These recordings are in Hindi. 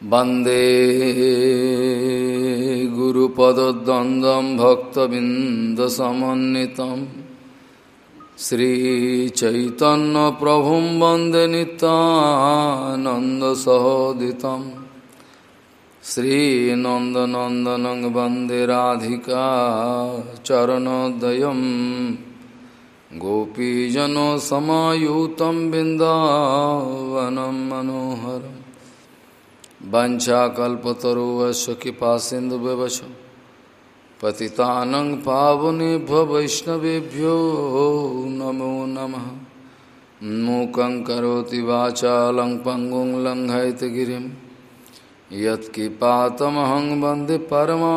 वंदे गुरुपदद्वन्द्वं भक्तबिन्दसमन्वितं श्रीचैतन्यप्रभुं वंदे नितानन्दसहोदितं श्रीनन्दनन्दनं वंदे राधिका चरणोदयं गोपीजनसमायुतं बिन्दावनं मनोहरम् वंशाकल्पतरुवश कृपा सिंधु व्यवश पतितानं पावनेभ्य वैष्णवेभ्यो नमो नमः मूकं करोति वाचालं पङ्गुं लङ्घयतगिरिं यत्किपातमहं वंदे परमानन्दमाधवं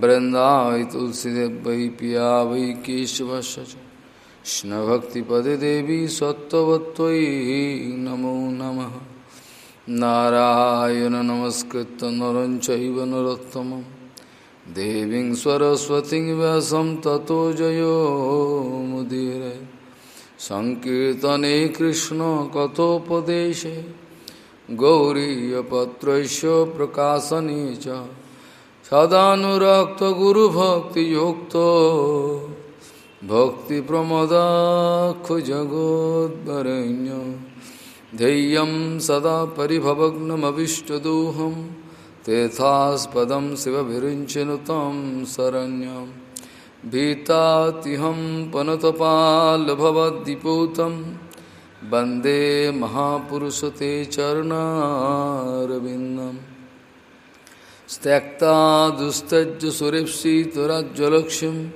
बृन्दावै तुलसीदेव वै पिया वै केशवश कृष्णभक्तिपदे देवी सत्त्ववत्त्वयि नमो नमः। नारायण नमस्कृत नरं चैव नरोत्तमं। देवीं सरस्वतीं व्यासं ततो जयो मुदीरे। सङ्कीर्तने कृष्णकथोपदेशे प्रकाशने च। सदानुरक्तगुरुभक्तियुक्तो। भक्तिप्रमदाखुजगोद्वरेण्य ध्येयं सदा परिभवग्नमविष्टदोहं। तेथास्पदं शिवभिरिञ्चिनुतं शरण्यं। भीतातिहं पनतपालभवद्दिपूतं। वंदे महापुरुषते चरणारविन्दं त्यक्ता दुस्तज्य सुरेप्सितुराज्ज्वलक्ष्यम्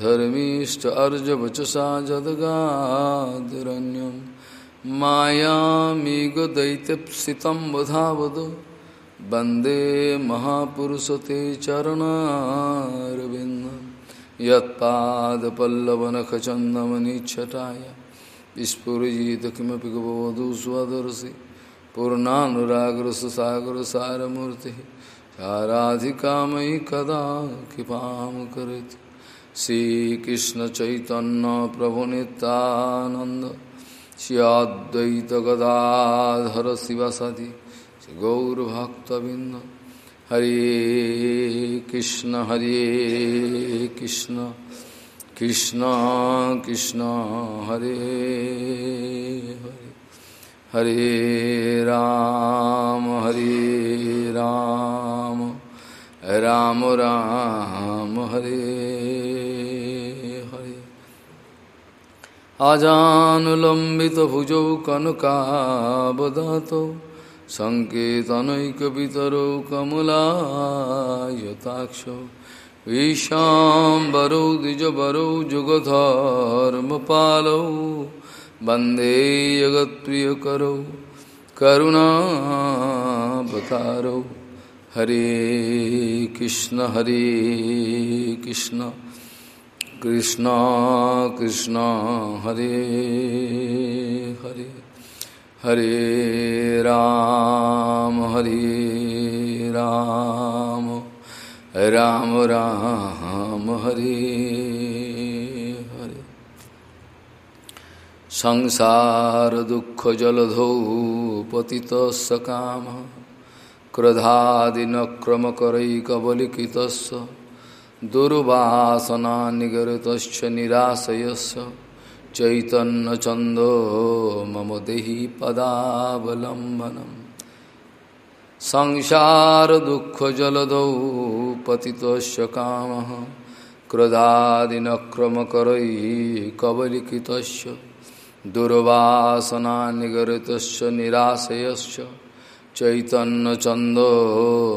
धर्मीष्ट अर्जवचसा जदगादिरण्यं मायामीगदैत्यप्सितं वधावद। वंदे महापुरुषते चरणारविन्दं। यत्पादपल्लवनखचन्दमनिच्छटाय। विस्फुरिजित किमपि गवधू स्वदर्शि पूर्णानुरागरससागरसारमूर्तिः। साराधिका मयि कदा कृपां करोति। श्रीकृष्ण चैतन्य प्रभु नित्यानंद श्रीअद्वैत गदाधर शिवसदि गौरभक्तबिंद हरे कृष्ण हरे कृष्ण कृष्ण कृष्ण, हरे हरे। हरे राम हरे राम राम। राम राम हरे आजानुलम्बितभुजौ कनकावदातौ सङ्केतनैकपितरौ कमलायताक्षौ। ईशाम्बरौ द्विजबरौ जुगधर्मपालौ। वंदे जगत्प्रियकरौ करुणावतारौ। हरे कृष्ण हरे कृष्ण कृष्ण कृष्ण हरे हरे हरे राम हरे राम राम राम हरे हरे संसार दुख जलधौ पतित सकाम क्रोधादिनक्रमकरैकबलिकितस्य दुर्वासना निगरत निराशयस्य चैतन्यचन्दो मम देहि पदावलम्बनम् संसारदुःखजलदौ कामः क्रोधादिनक्रमकरैः कबलिकितस्य दुर्वासना निगरितस्य निराशयस्य चैतन्यचन्दो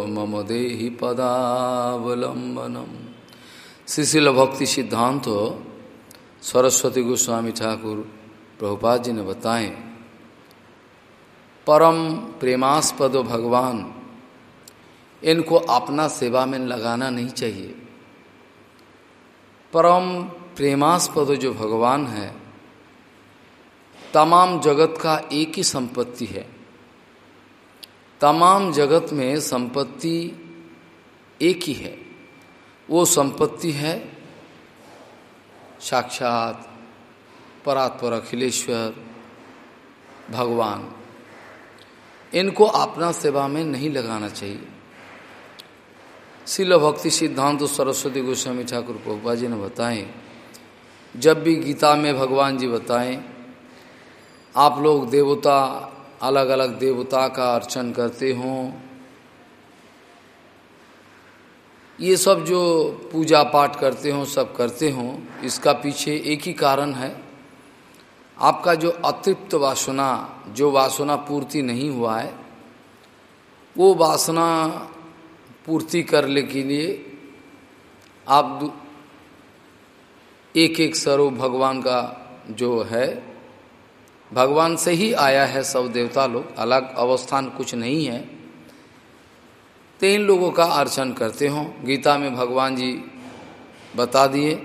मम देहि पदावलम्बनम् शिशिल भक्ति सिद्धांत सरस्वती गोस्वामी ठाकुर प्रभुपाद जी ने बताएँ, परम प्रेमास्पद भगवान, इनको अपना सेवा में लगाना नहीं चाहिए। परम प्रेमास्पद जो भगवान है, तमाम जगत का एक ही संपत्ति है। तमाम जगत में संपत्ति एक ही है। वो संपत्ति है साक्षात परात्पर अखिलेश्वर, भगवान। इनको अपना सेवा में नहीं लगाना चाहिए। शिल भक्ति सिद्धांत सरस्वती गोस्वामी ठाकुर पोपा जी ने बताएँ, जब भी गीता में भगवान जी बताएँ, आप लोग देवता अलग अलग देवता का अर्चन करते हों। ये सब जो पूजा पाठ करते हो, सब करते हो, इसका पीछे एक ही कारण है। आपका जो अतृप्त वासना, जो वासना पूर्ति नहीं हुआ है, वो वासना पूर्ति करने के लिए आप एक एक स्वरूप भगवान का जो है भगवान से ही आया है सब देवता लोग। अलग अवस्थान कुछ नहीं है। तो इन लोगों का अर्चन करते हो। गीता में भगवान जी बता दिए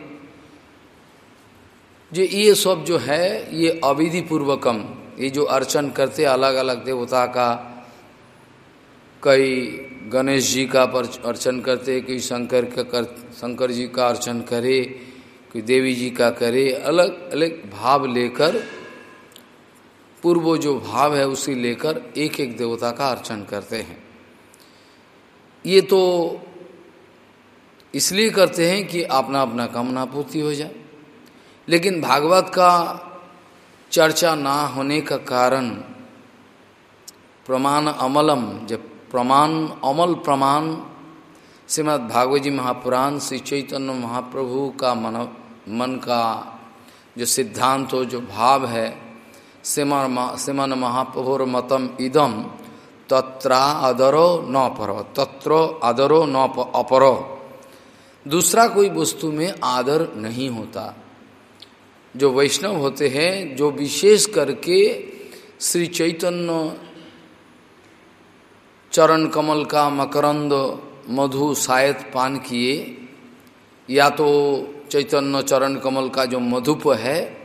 जो ये सब जो है, ये अविधि पूर्वकम ये जो अर्चन करते अलग अलग देवता का, कई गणेश जी का अर्चन करते, कोई शंकर का कर, शंकर जी का अर्चन करे, कोई देवी जी का करे अलग अलग भाव लेकर पूर्व जो भाव है उसी लेकर एक एक देवता का अर्चन करते हैं। ये तो इसलिए करते हैं कि अपना अपना कामना पूर्ति हो जाए। लेकिन भागवत का चर्चा ना होने का कारण प्रमाण अमलम, जब प्रमाण, अमल प्रमाण श्रीमद भागवत जी महापुराण श्री चैतन्य महाप्रभु का मन मन का जो सिद्धांत हो जो भाव है श्रीमन महाप्रभुर मतम इदम तत्रा आदरो न पर तत्रो आदरो न अपरो। दूसरा कोई वस्तु में आदर नहीं होता। जो वैष्णव होते हैं, जो विशेष करके श्री चैतन्य चरण कमल का मकरंद मधु शायद पान किए, या तो चैतन्य चरण कमल का जो मधुप है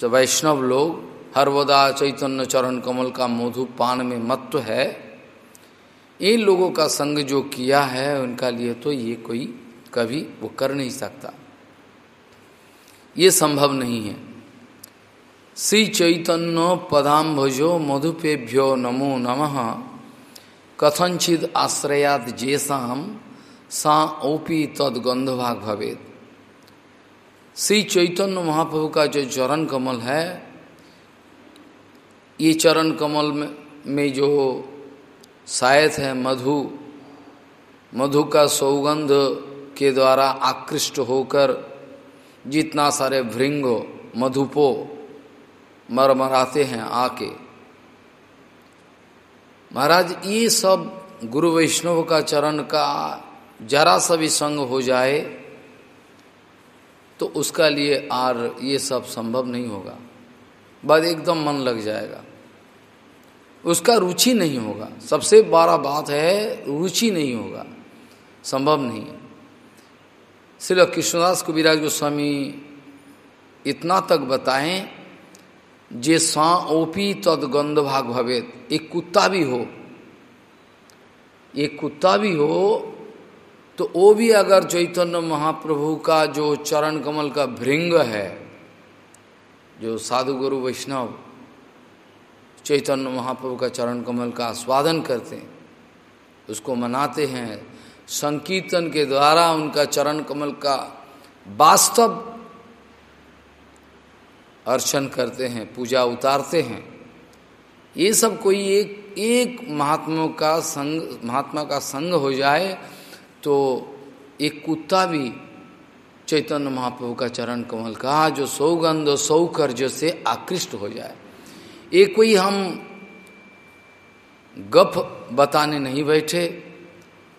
जो वैष्णव लोग हरवदा चैतन्य चरण कमल का मधु पान में मत्व है। इन लोगों का संग जो किया है, उनका लिए तो ये कोई कभी वो कर नहीं सकता। ये संभव नहीं है। श्री चैतन्य पदाम भजो मधुपेभ्यो नमो नमः। कथनचिद आश्रयात जेसाम सा ओपी तदगंधभाग भवेद श्री चैतन्य महाप्रभु का जो चरण कमल है ये चरण कमल में, में जो शायद है मधु मधु का सौगंध के द्वारा आकृष्ट होकर जितना सारे भृंग मधुपो मरमराते हैं आके। महाराज ये सब गुरु वैष्णव का चरण का जरा सा भी संग हो जाए तो उसका लिए आर ये सब संभव नहीं होगा। बाद एकदम मन लग जाएगा। उसका रुचि नहीं होगा। सबसे बड़ा बात है, रुचि नहीं होगा। संभव नहीं है। श्री कृष्णदास कविराज गोस्वामी इतना तक बताएँ, जे सा ओपी तद गंध भाग भवेद एक कुत्ता भी हो। एक कुत्ता भी हो तो वो भी अगर चैतन्य महाप्रभु का जो चरण कमल का भृंग है, जो साधु गुरु वैष्णव चैतन्य महाप्रभु का चरण कमल का आस्वादन करते हैं, उसको मनाते हैं, संकीर्तन के द्वारा उनका चरण कमल का वास्तव अर्चन करते हैं, पूजा उतारते हैं। ये सब कोई एक एक महात्मा का संग, महात्मा का संग हो जाए तो एक कुत्ता भी चैतन्य महाप्रभु का चरण कमल का, जो सौगंध सौकर्ज से आकृष्ट हो जाए। ये कोई हम गप बताने नहीं बैठे।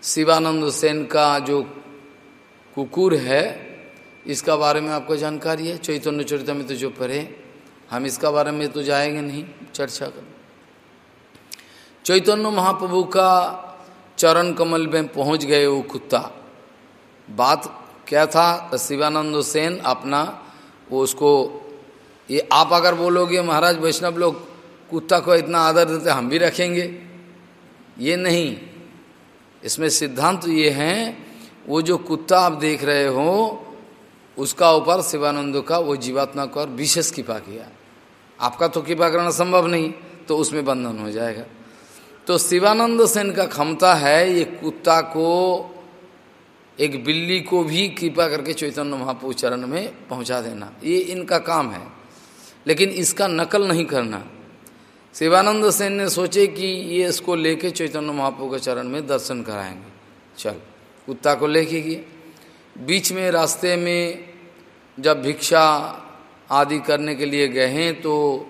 शिवानंद सेन का जो कुकुर है, इसका बारे में आपको जानकारी है? चैतन्य चरित्र में तो जो पढ़े, हम इसका बारे में तो जाएँगे नहीं, चर्चा कर। चैतन्य महाप्रभु का चरण कमल में पहुँच गए वो कुत्ता। बात क्या था? शिवानंद सेन अपना, वो उसको, ये आप अगर बोलोगे महाराज वैष्णव लोग, कुत्ता को इतना आदर देते हम भी रखेंगे। ये नहीं। इसमें सिद्धांत ये हैं, वो जो कुत्ता आप देख रहे हो, उसका ऊपर शिवानंद का वो जीवात्मा को और विशेष कृपा किया। आपका तो कृपा करना संभव नहीं तो उसमें बंधन हो जाएगा। तो शिवानंद सेन का क्षमता है, ये कुत्ता को, एक बिल्ली को भी कृपा करके चैतन्य महाप्रभु चरण में पहुँचा देना। ये इनका काम है। लेकिन इसका नकल नहीं करना। शिवानंद सेन ने सोचे कि ये इसको लेके चैतन्य महाप्रभु के चरण में दर्शन कराएँगे। चल, कुत्ता को लेके गए। बीच में रास्ते में जब भिक्षा आदि करने के लिए गए हैं तो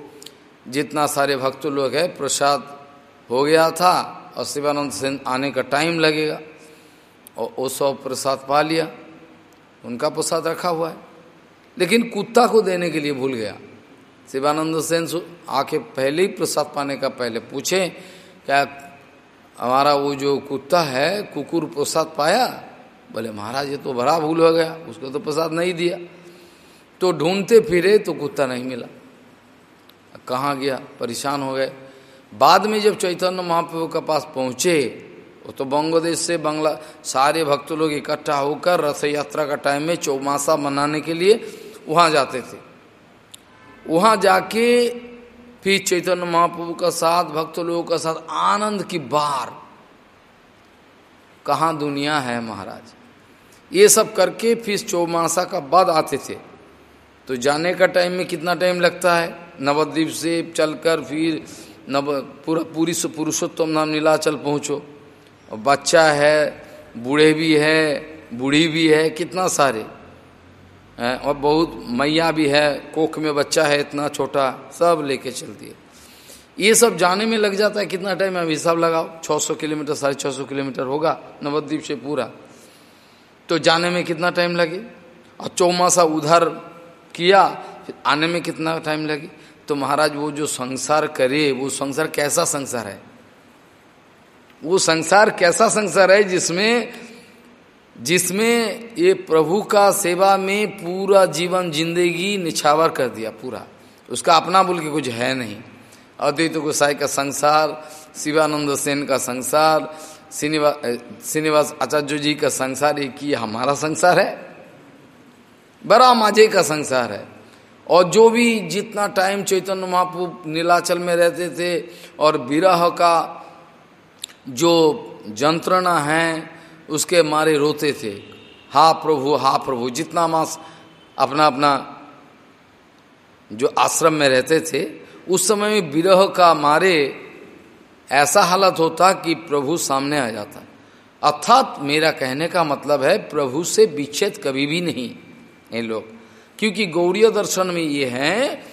जितना सारे भक्त लोग हैं, प्रसाद हो गया था और शिवानंद सेन आने का टाइम लगेगा और वो सब प्रसाद पा लिया। उनका प्रसाद रखा हुआ है। लेकिन कुत्ता को देने के लिए भूल गया। शिवानंद सेन आके पहले ही प्रसाद पाने का पहले पूछे, क्या हमारा वो जो कुत्ता है, कुकुर प्रसाद पाया? बोले, महाराज, ये तो बड़ा भूल हो गया। उसको तो प्रसाद नहीं दिया। तो ढूंढते फिरे तो कुत्ता नहीं मिला। कहाँ गया? परेशान हो गए। बाद में जब चैतन्य महाप्रभु के पास पहुँचे, वो तो बंगलादेश से बांग्ला, सारे भक्त लोग इकट्ठा होकर रथ यात्रा का टाइम में चौमासा मनाने के लिए वहाँ जाते थे। वहाँ जाके फिर चैतन्य महाप्रभु का साथ, भक्त लोगों का साथ आनंद की बार, कहाँ दुनिया है महाराज? ये सब करके फिर चौमासा का बाद आते थे। तो जाने का टाइम में कितना टाइम लगता है? नवद्वीप से चलकर फिर नव पूरा पूरी से पुरुषोत्तम नाम नीलाचल पहुँचो। बच्चा है, बूढ़े भी है, बूढ़ी भी है, कितना सारे। है, और बहुत मैया भी है, कोख में बच्चा है, इतना छोटा, सब लेके चलती है ये सब जाने में लग जाता है कितना टाइम अभी हिसाब लगाओ 600 किलोमीटर, साढ़े छः किलोमीटर होगा, नवद्वीप से पूरा। तो जाने में कितना टाइम लगे? और चौमासा उधर किया आने में कितना टाइम लगे? तो महाराज, वो जो संसार करे, वो संसार कैसा संसार है? वो संसार कैसा संसार है जिसमें जिसमें ये प्रभु का सेवा में पूरा जीवन, ज़िंदगी निछावर कर दिया पूरा। उसका अपना बोल के कुछ है नहीं। अद्वैत गोसाई का संसार, शिवानंद सेन का संसार श्रीनिवास श्रीनिवास आचार्य जी का संसार एक ही हमारा संसार है। बड़ा मज़े का संसार है। और जो भी जितना टाइम चैतन्य महाप्रभु नीलाचल में रहते थे और विरह का जो जंत्रणा है, उसके मारे रोते थे। हा प्रभु हा प्रभु, जितना मास अपना अपना जो आश्रम में रहते थे, उस समय में विरह का मारे ऐसा हालत होता कि प्रभु सामने आ जाता। अर्थात मेरा कहने का मतलब है, प्रभु से विच्छेद कभी भी नहीं, ये लोग। क्योंकि गौड़ीय दर्शन में ये है,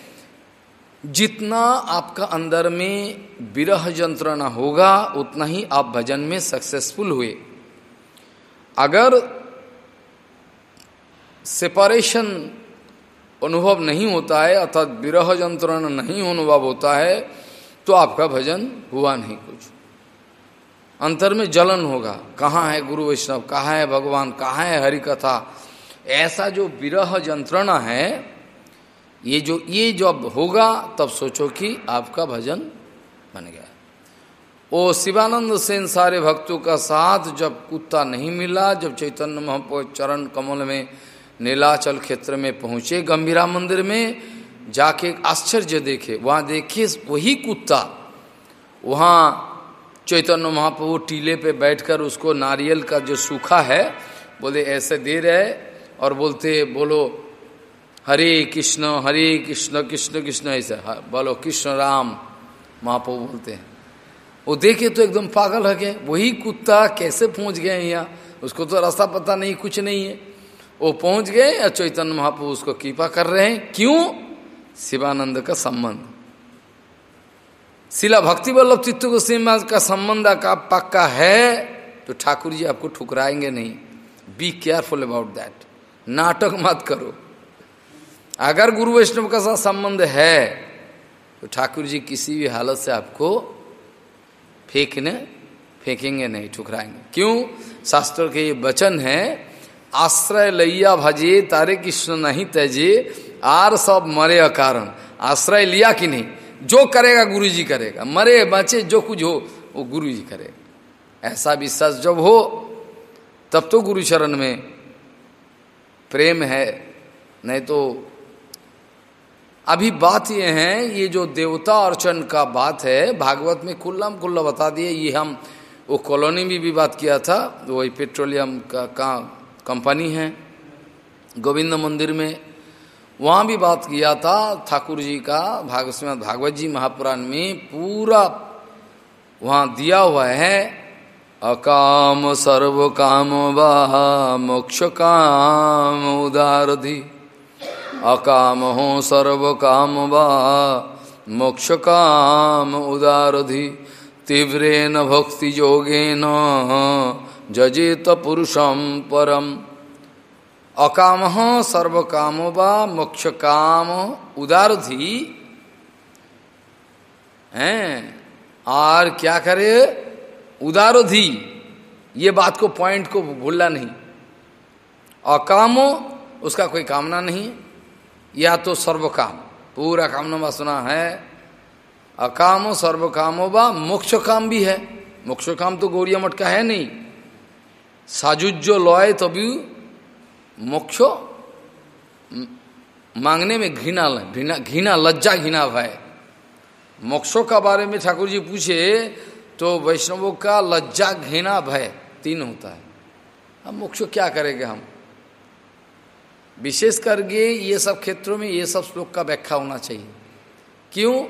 जितना आपका अंदर में विरह यंत्रणा होगा, उतना ही आप भजन में सक्सेसफुल हुए। अगर सेपरेशन अनुभव नहीं होता है, अर्थात विरह यंत्रणा नहीं अनुभव होता है तो आपका भजन हुआ नहीं कुछ। अंतर में जलन होगा, कहाँ है गुरु वैष्णव, कहाँ है भगवान, कहाँ है हरि कथा ऐसा जो विरह यंत्रणा है, ये जो, ये जब होगा, तब सोचो कि आपका भजन बन गया। ओ शिवानंद सेन सारे भक्तों का साथ, जब कुत्ता नहीं मिला, जब चैतन्य महाप्रभु चरण कमल में, नीलाचल क्षेत्र में पहुँचे, गंभीरा मंदिर में, जाके आश्चर्य देखे। वहाँ देखे वही कुत्ता, वहाँ चैतन्य महाप्रभु टीले पे बैठकर उसको नारियल का जो सूखा है, बोले, ऐसे दे रहे और बोलते, बोलो, हरे कृष्ण हरे कृष्ण कृष्ण कृष्ण, ऐसा। बोलो, कृष्ण राम महाप्रभु बोलते हैं। वो देखे तो एकदम पागल हो गए। वही कुत्ता कैसे पहुँच गए यहाँ? उसको तो रास्ता पता नहीं, कुछ नहीं है। वो पहुँच गए और चैतन्य महाप्रभु उसको कृपा कर रहे हैं। क्यों? शिवानंद का संबंध। शिला भक्ति वल्लभ चित्त गोस्वामी का संबंध का पक्का है तो ठाकुर जी आपको ठुकराएँगे नहीं। बी केयरफुल अबाउट दैट नाटक मत करो। अगर गुरु वैष्णव का साथ संबंध है तो ठाकुर जी किसी भी हालत से आपको फेंकने, फेंकेंगे नहीं, ठुकराएँगे। क्यों? शास्त्र के ये वचन है, आश्रय लैया भजे, तारे कृष्ण नहीं तजे, आर सब मरे अकारण। आश्रय लिया कि नहीं? जो करेगा गुरु जी करेगा। मरे, बचे, जो कुछ हो, वो गुरु जी करेगा। ऐसा विश्वास जब हो, तब तो गुरुचरण में प्रेम है नहीं तो अभी बात ये है ये जो देवता अर्चन का बात है भागवत में खुल्ला खुल्ला बता दिए ये हम वो कॉलोनी में भी बात किया था वही पेट्रोलियम का, का कंपनी है गोविंद मंदिर में वहाँ भी बात किया था ठाकुर जी का भागवत भागवत जी महापुराण में पूरा वहाँ दिया हुआ है अकाम सर्व काम वाह, मोक्ष काम उदारधि। अकाम हो सर्व काम वाह, मोक्ष काम उदारधि। तीव्रेन भक्ति योगेन, जजेत पुरुषम परम। अकाम हो सर्व काम मोक्ष काम उदारधि। हैं? और क्या करे? उदारोधी ये बात को पॉइंट को भूलना नहीं। अकामो उसका कोई कामना नहीं। या तो सर्व काम पूरा कामना वासना है। अकामो सर्व कामो बा मोक्ष काम भी है। मोक्ष काम तो गौरिया मठ का है नहीं। साजुज्यो लॉय तभी मोक्षो मांगने में घृणा घृणा, लज्जा घृणा भय। मोक्षों का बारे में ठाकुर जी पूछे तो वैष्णवों का लज्जा घृणा भय तीन होता है। अब मोक्ष क्या करेंगे हम? विशेष करके ये सब क्षेत्रों में, ये सब श्लोक का व्याख्या होना चाहिए। क्यों?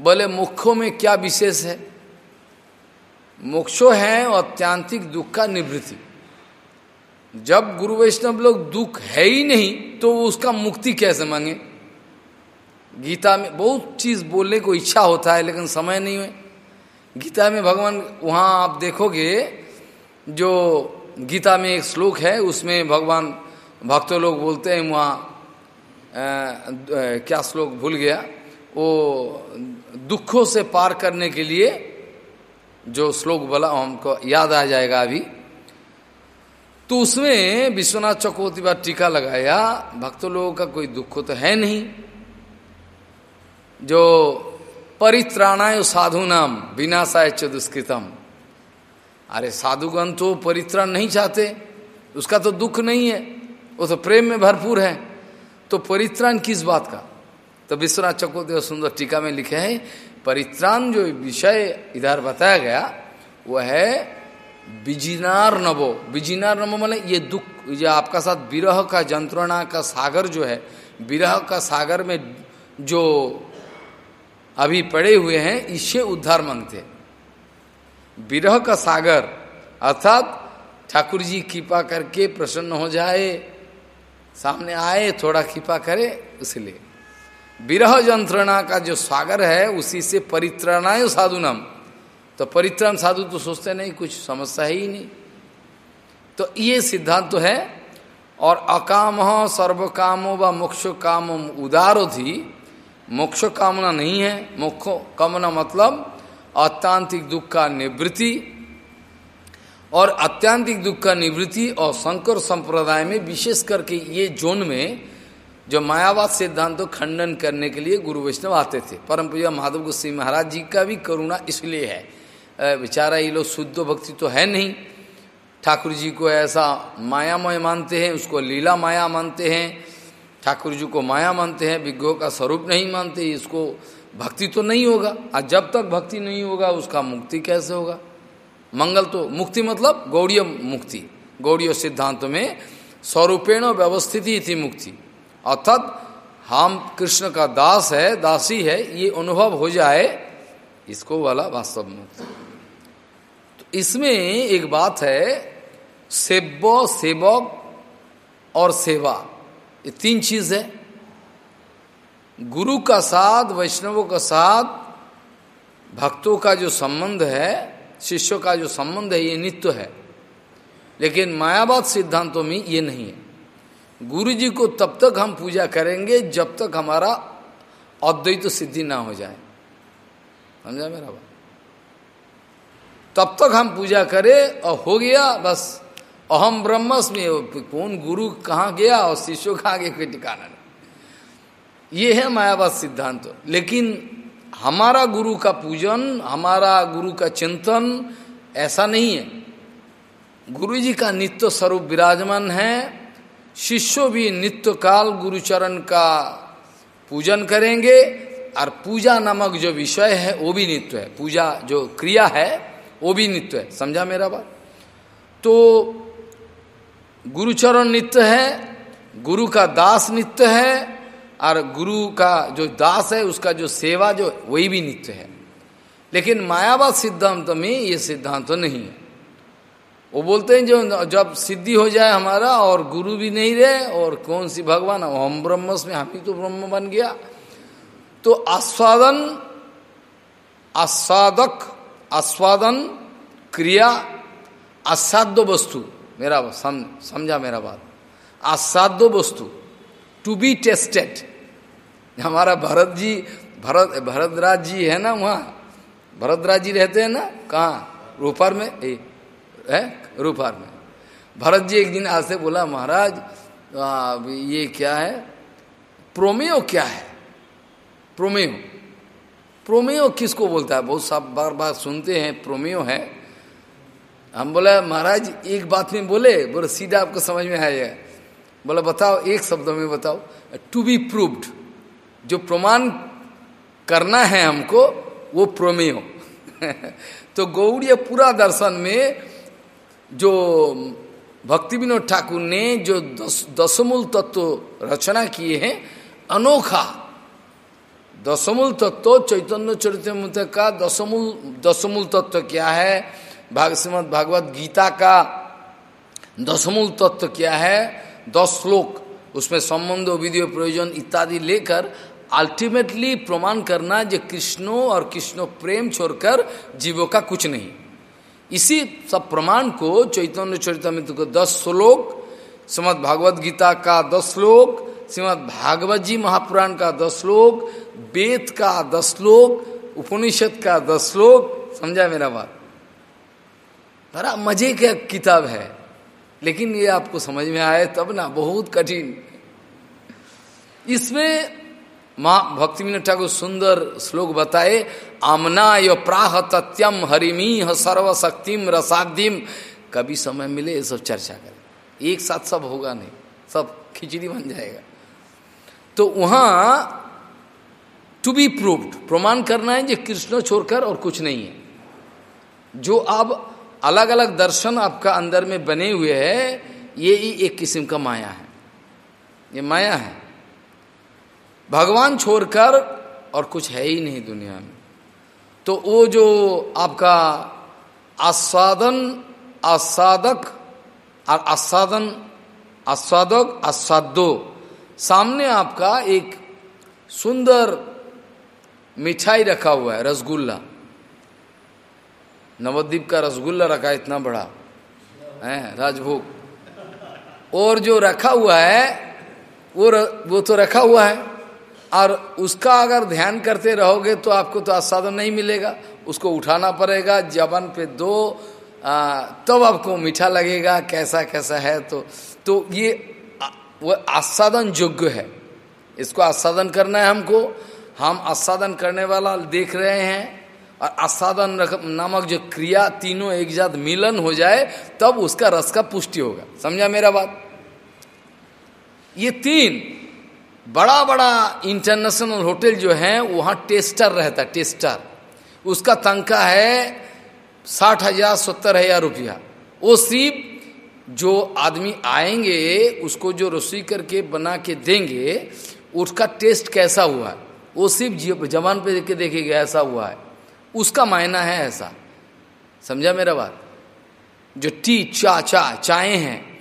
बोले मुखों में क्या विशेष है? मोक्षो है अत्यांतिक दुख का निवृत्ति। जब गुरु वैष्णव लोग दुख है ही नहीं तो उसका मुक्ति कैसे मांगे? गीता में बहुत चीज़ बोलने को इच्छा होता है, लेकिन समय नहीं है। गीता में भगवान, वहाँ आप देखोगे, जो गीता में एक श्लोक है, उसमें भगवान, भक्तों लोग बोलते हैं वहाँ क्या श्लोक भूल गया? वो दुखों से पार करने के लिए जो श्लोक बोला, हमको याद आ जाएगा अभी। तो उसमें विश्वनाथ चक्रवर्ती बार टीका लगाया, भक्तों लोगों का कोई दुख तो है नहीं। जो परित्राणाय साधु नाम विनाशाय च दुष्कृतम। अरे साधुगण तो परित्राण नहीं चाहते, उसका तो दुख नहीं है, वो तो प्रेम में भरपूर है। तो परित्राण किस बात का? तो विश्वनाथ चकोदेव सुंदर टीका में लिखे है, परित्राण जो विषय इधर बताया गया, वह है बिजिनार नवो बिजिनार नवो मतलब ये दुख, ये आपका साथ विरह का, जंत्रणा का सागर जो है, विरह का सागर में जो अभी पड़े हुए हैं, इससे उद्धार मांगते विरह का सागर, अर्थात ठाकुर जी कृपा करके प्रसन्न हो जाए, सामने आए, थोड़ा कृपा करे इसलिए विरह यंत्रणा का जो सागर है, उसी से परित्राणाय साधु नाम तो परित्राण साधु तो सोचते नहीं, कुछ समस्या ही नहीं। तो ये सिद्धांत तो है, और अकाम सर्व कामो व मोक्ष काम उदारो थी मोक्ष कामना नहीं है। मोक्ष कामना मतलब अत्यांतिक दुख का निवृत्ति और अत्यांतिक दुख का निवृत्ति और शंकर संप्रदाय में विशेष करके ये जोन में जो मायावाद सिद्धांत तो खंडन करने के लिए गुरु वैष्णव आते थे। परम पूजा माधव गोस्वी महाराज जी का भी करुणा इसलिए है। बेचारा ये लोग शुद्ध भक्ति तो है नहीं। ठाकुर जी को ऐसा मायामय मानते हैं, उसको लीला माया मानते हैं। ठाकुर जी को माया मानते हैं विज्ञों का स्वरूप नहीं मानते, इसको भक्ति तो नहीं होगा। और जब तक भक्ति नहीं होगा, उसका मुक्ति कैसे होगा? मंगल तो मुक्ति मतलब गौड़ीय मुक्ति। गौड़ीय सिद्धांत में स्वरूपेण व्यवस्थिति थी मुक्ति। अर्थात हम कृष्ण का दास है, दासी है, ये अनुभव हो जाए, इसको वाला वास्तव मुक्ति। तो इसमें एक बात है सेव्य सेवक और सेवा। ये तीन चीज़ है। गुरु का साथ, वैष्णवों का साथ, भक्तों का जो संबंध है, शिष्यों का जो संबंध है, ये नित्य है। लेकिन मायावाद सिद्धांतों में ये नहीं है। गुरु जी को तब तक हम पूजा करेंगे जब तक हमारा अद्वैत तो सिद्धि ना हो जाए। समझा मेरा बात? तब तक हम पूजा करें और हो गया, बस। अहम ब्रह्मस्मि, कौन गुरु कहाँ गया और शिष्य कहाँ गए, कोई ठिकाना नहीं। ये है मायावाद सिद्धांत। तो। लेकिन हमारा गुरु का पूजन, हमारा गुरु का चिंतन, ऐसा नहीं है। गुरु जी का नित्य स्वरूप विराजमान है। शिष्य भी नित्य काल गुरुचरण का पूजन करेंगे और पूजा नामक जो विषय है, वो भी नित्य है। पूजा जो क्रिया है, वो भी नित्य है। समझा मेरा बात? तो गुरुचरण नित्य है, गुरु का दास नित्य है, और गुरु का जो दास है, उसका जो सेवा, जो वही भी नित्य है। लेकिन मायावाद सिद्धांत में ये सिद्धांत तो नहीं है। वो बोलते हैं, जो जब सिद्धि हो जाए हमारा, और गुरु भी नहीं रहे, और कौन सी भगवान हम ब्रह्मस में हम ही तो ब्रह्म बन गया। तो आस्वादन, आस्वादक, आस्वादन क्रिया असाध्य वस्तु। मेरा सम, समझा मेरा बात। असाध्य वस्तु टू बी टेस्टेड हमारा भरत जी भरत भरतराज जी है ना वहाँ? भरतराज जी रहते हैं ना? कहाँ? रूपार में? ए, है? रूपार में। भरत जी एक दिन आज से बोला महाराज ये क्या है? प्रोमेयो क्या है? प्रोमेयो। प्रोमेयो किसको बोलता है? बहुत सब बार बार सुनते हैं प्रोमेयो है। हम बोला महाराज एक बात में बोले बोले सीधा आपको समझ में आया बोला बताओ एक शब्द में बताओ टू बी प्रूव्ड जो प्रमाण करना है हमको वो प्रोमेयो तो गौड़ीय पूरा दर्शन में जो भक्ति विनोद ठाकुर ने जो दस, दसमूल तत्व रचना किए हैं अनोखा। दसमूल तत्व चैतन्य चरित्र का दसमूल दसमूल तत्व क्या है? भाग श्रीमद भागवत गीता का दसमूल तत्व क्या है? दस श्लोक, उसमें संबंध, विधि, प्रयोजन इत्यादि लेकर अल्टीमेटली प्रमाण करना जो कृष्णो और कृष्णो प्रेम छोड़कर जीवों का कुछ नहीं। इसी सब प्रमाण को चैतन्य चरितमित्र को दस श्लोक, श्रीमद भागवत गीता का दस श्लोक, श्रीमद भागवत जी महापुराण का दस श्लोक, वेद का दस श्लोक, उपनिषद का दस श्लोक समझा मेरा बात? बड़ा मज़े का किताब है। लेकिन ये आपको समझ में आए, तब ना बहुत कठिन। इसमें माँ भक्ति मीन ठाकुर सुंदर श्लोक बताए, आमना यो प्राह तत्यम हरिमी सर्वशक्तिम रसाग्धिम। कभी समय मिले, ये सब चर्चा करें। एक साथ सब होगा नहीं, सब खिचड़ी बन जाएगा। तो वहाँ टू बी प्रूव्ड प्रमाण करना है जो कृष्ण छोड़कर और कुछ नहीं है। जो अब अलग अलग दर्शन आपका अंदर में बने हुए है, ये ही एक किस्म का माया है। ये माया है। भगवान छोड़कर और कुछ है ही नहीं दुनिया में। तो वो जो आपका आस्वादन, आस्वादक और आस्वादन, आस्वादक, आस्वादो, सामने आपका एक सुंदर मिठाई रखा हुआ है, रसगुल्ला। नवद्वीप का रसगुल्ला रखा इतना बड़ा है राजभोग। और जो रखा हुआ है वो र, वो तो रखा हुआ है। और उसका अगर ध्यान करते रहोगे तो आपको तो आस्वादन नहीं मिलेगा। उसको उठाना पड़ेगा जबन पे दो तब आपको मीठा लगेगा कैसा कैसा है तो तो ये वो आस्वादन योग्य है। इसको आस्वादन करना है हमको। हम आस्वादन करने वाला देख रहे हैं। और आस्वादन नामक जो क्रिया तीनों एक साथ मिलन हो जाए, तब उसका रस का पुष्टि होगा। समझा मेरा बात? ये तीन बड़ा बड़ा इंटरनेशनल होटल जो है, वहाँ टेस्टर रहता है टेस्टर उसका तनखा है साठ हज़ार, सत्तर हज़ार रुपया। वो सिर्फ़ जो आदमी आएँगे, उसको जो रसोई करके बना के देंगे, उसका टेस्ट कैसा हुआ? है वो सिर्फ़ जवान पे देख के देखेगा ऐसा हुआ है। उसका मायना है ऐसा। समझा मेरा बात? जो टी, चा चा, चाय हैं,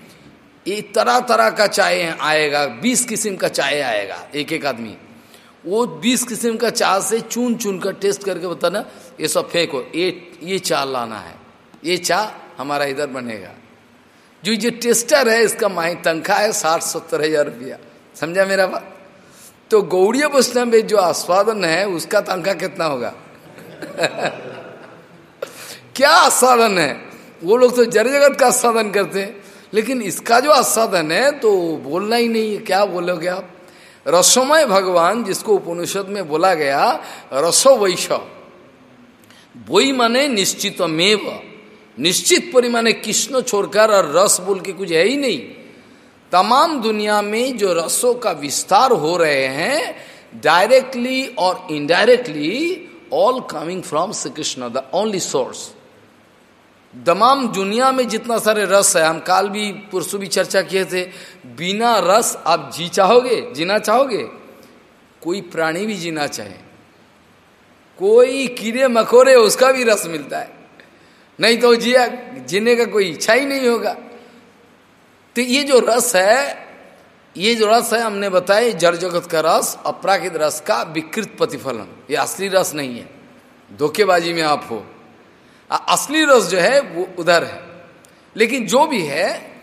ये तरह तरह का चाय आएगा, बीस किस्म का चाय आएगा एक एक आदमी। वो बीस किस्म का चाय से चुन चुन कर टेस्ट करके बताना ये सब फेंको ये ये चा लाना है। ये चा हमारा इधर बनेगा। जो जो टेस्टर है, इसका माही तनख्वाह है साठ सत्तर हज़ार रुपया। समझा मेरा बात? तो गौड़ीय वैष्णव में जो आस्वादन है, उसका तनख्वाह कितना होगा? क्या आस्वादन है? वो लोग तो जड़ जगत का आस्वादन करते हैं। लेकिन इसका जो आस्वादन है तो बोलना ही नहीं है। क्या बोलोगे आप? रसोमय भगवान, जिसको उपनिषद में बोला गया रसो वैश वही माने निश्चित मेव निश्चित परिमाने कृष्ण छोड़कर और रस बोल के कुछ है ही नहीं। तमाम दुनिया में जो रसों का विस्तार हो रहे हैं डायरेक्टली और indirectly all coming from Shri Krishna the only source तमाम दुनिया में जितना सारे रस है, हम काल भी, पुरुषों भी चर्चा किए थे, बिना रस आप जी चाहोगे, जीना चाहोगे? कोई प्राणी भी जीना चाहे। कोई कीड़े मकोड़े, उसका भी रस मिलता है। नहीं तो जिया, जीने का कोई इच्छा ही नहीं होगा। तो ये जो रस है ये जो रस है, हमने बताया जड़ जगत का रस, अपराकित रस का विकृत प्रतिफलन। ये असली रस नहीं है। धोखेबाजी में आप हो। असली रस जो है, वो उधर है। लेकिन जो भी है,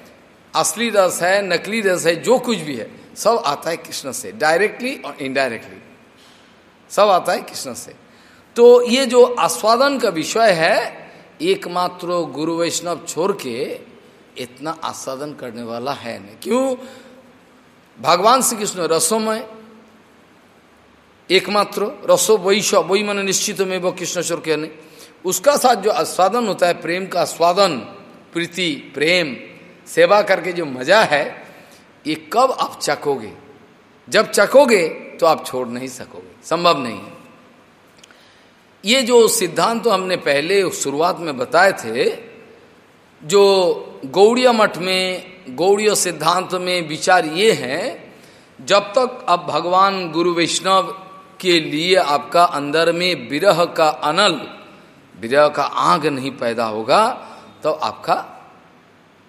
असली रस है, नकली रस है, जो कुछ भी है, सब आता है कृष्ण से डायरेक्टली और इनडायरेक्टली सब आता है कृष्ण से। तो ये जो आस्वादन का विषय है, एकमात्र गुरु वैष्णव छोड़ के, इतना आस्वादन करने वाला है नहीं। क्यों? भगवान श्री कृष्ण रसोमय एकमात्र रसो वैश्व वही मन निश्चित में वो कृष्ण नहीं उसका साथ जो आस्वादन होता है, प्रेम का आस्वादन, प्रीति, प्रेम, सेवा करके जो मज़ा है, ये कब आप चकोगे जब चकोगे तो आप छोड़ नहीं सकोगे। संभव नहीं है। ये जो सिद्धांत तो हमने पहले शुरुआत में बताए थे, जो गौड़िया मठ में गौड़ीय सिद्धांत में विचार ये है, जब तक अब भगवान गुरु वैष्णव के लिए आपका अंदर में विरह का अनल, विरह का आग नहीं पैदा होगा तो आपका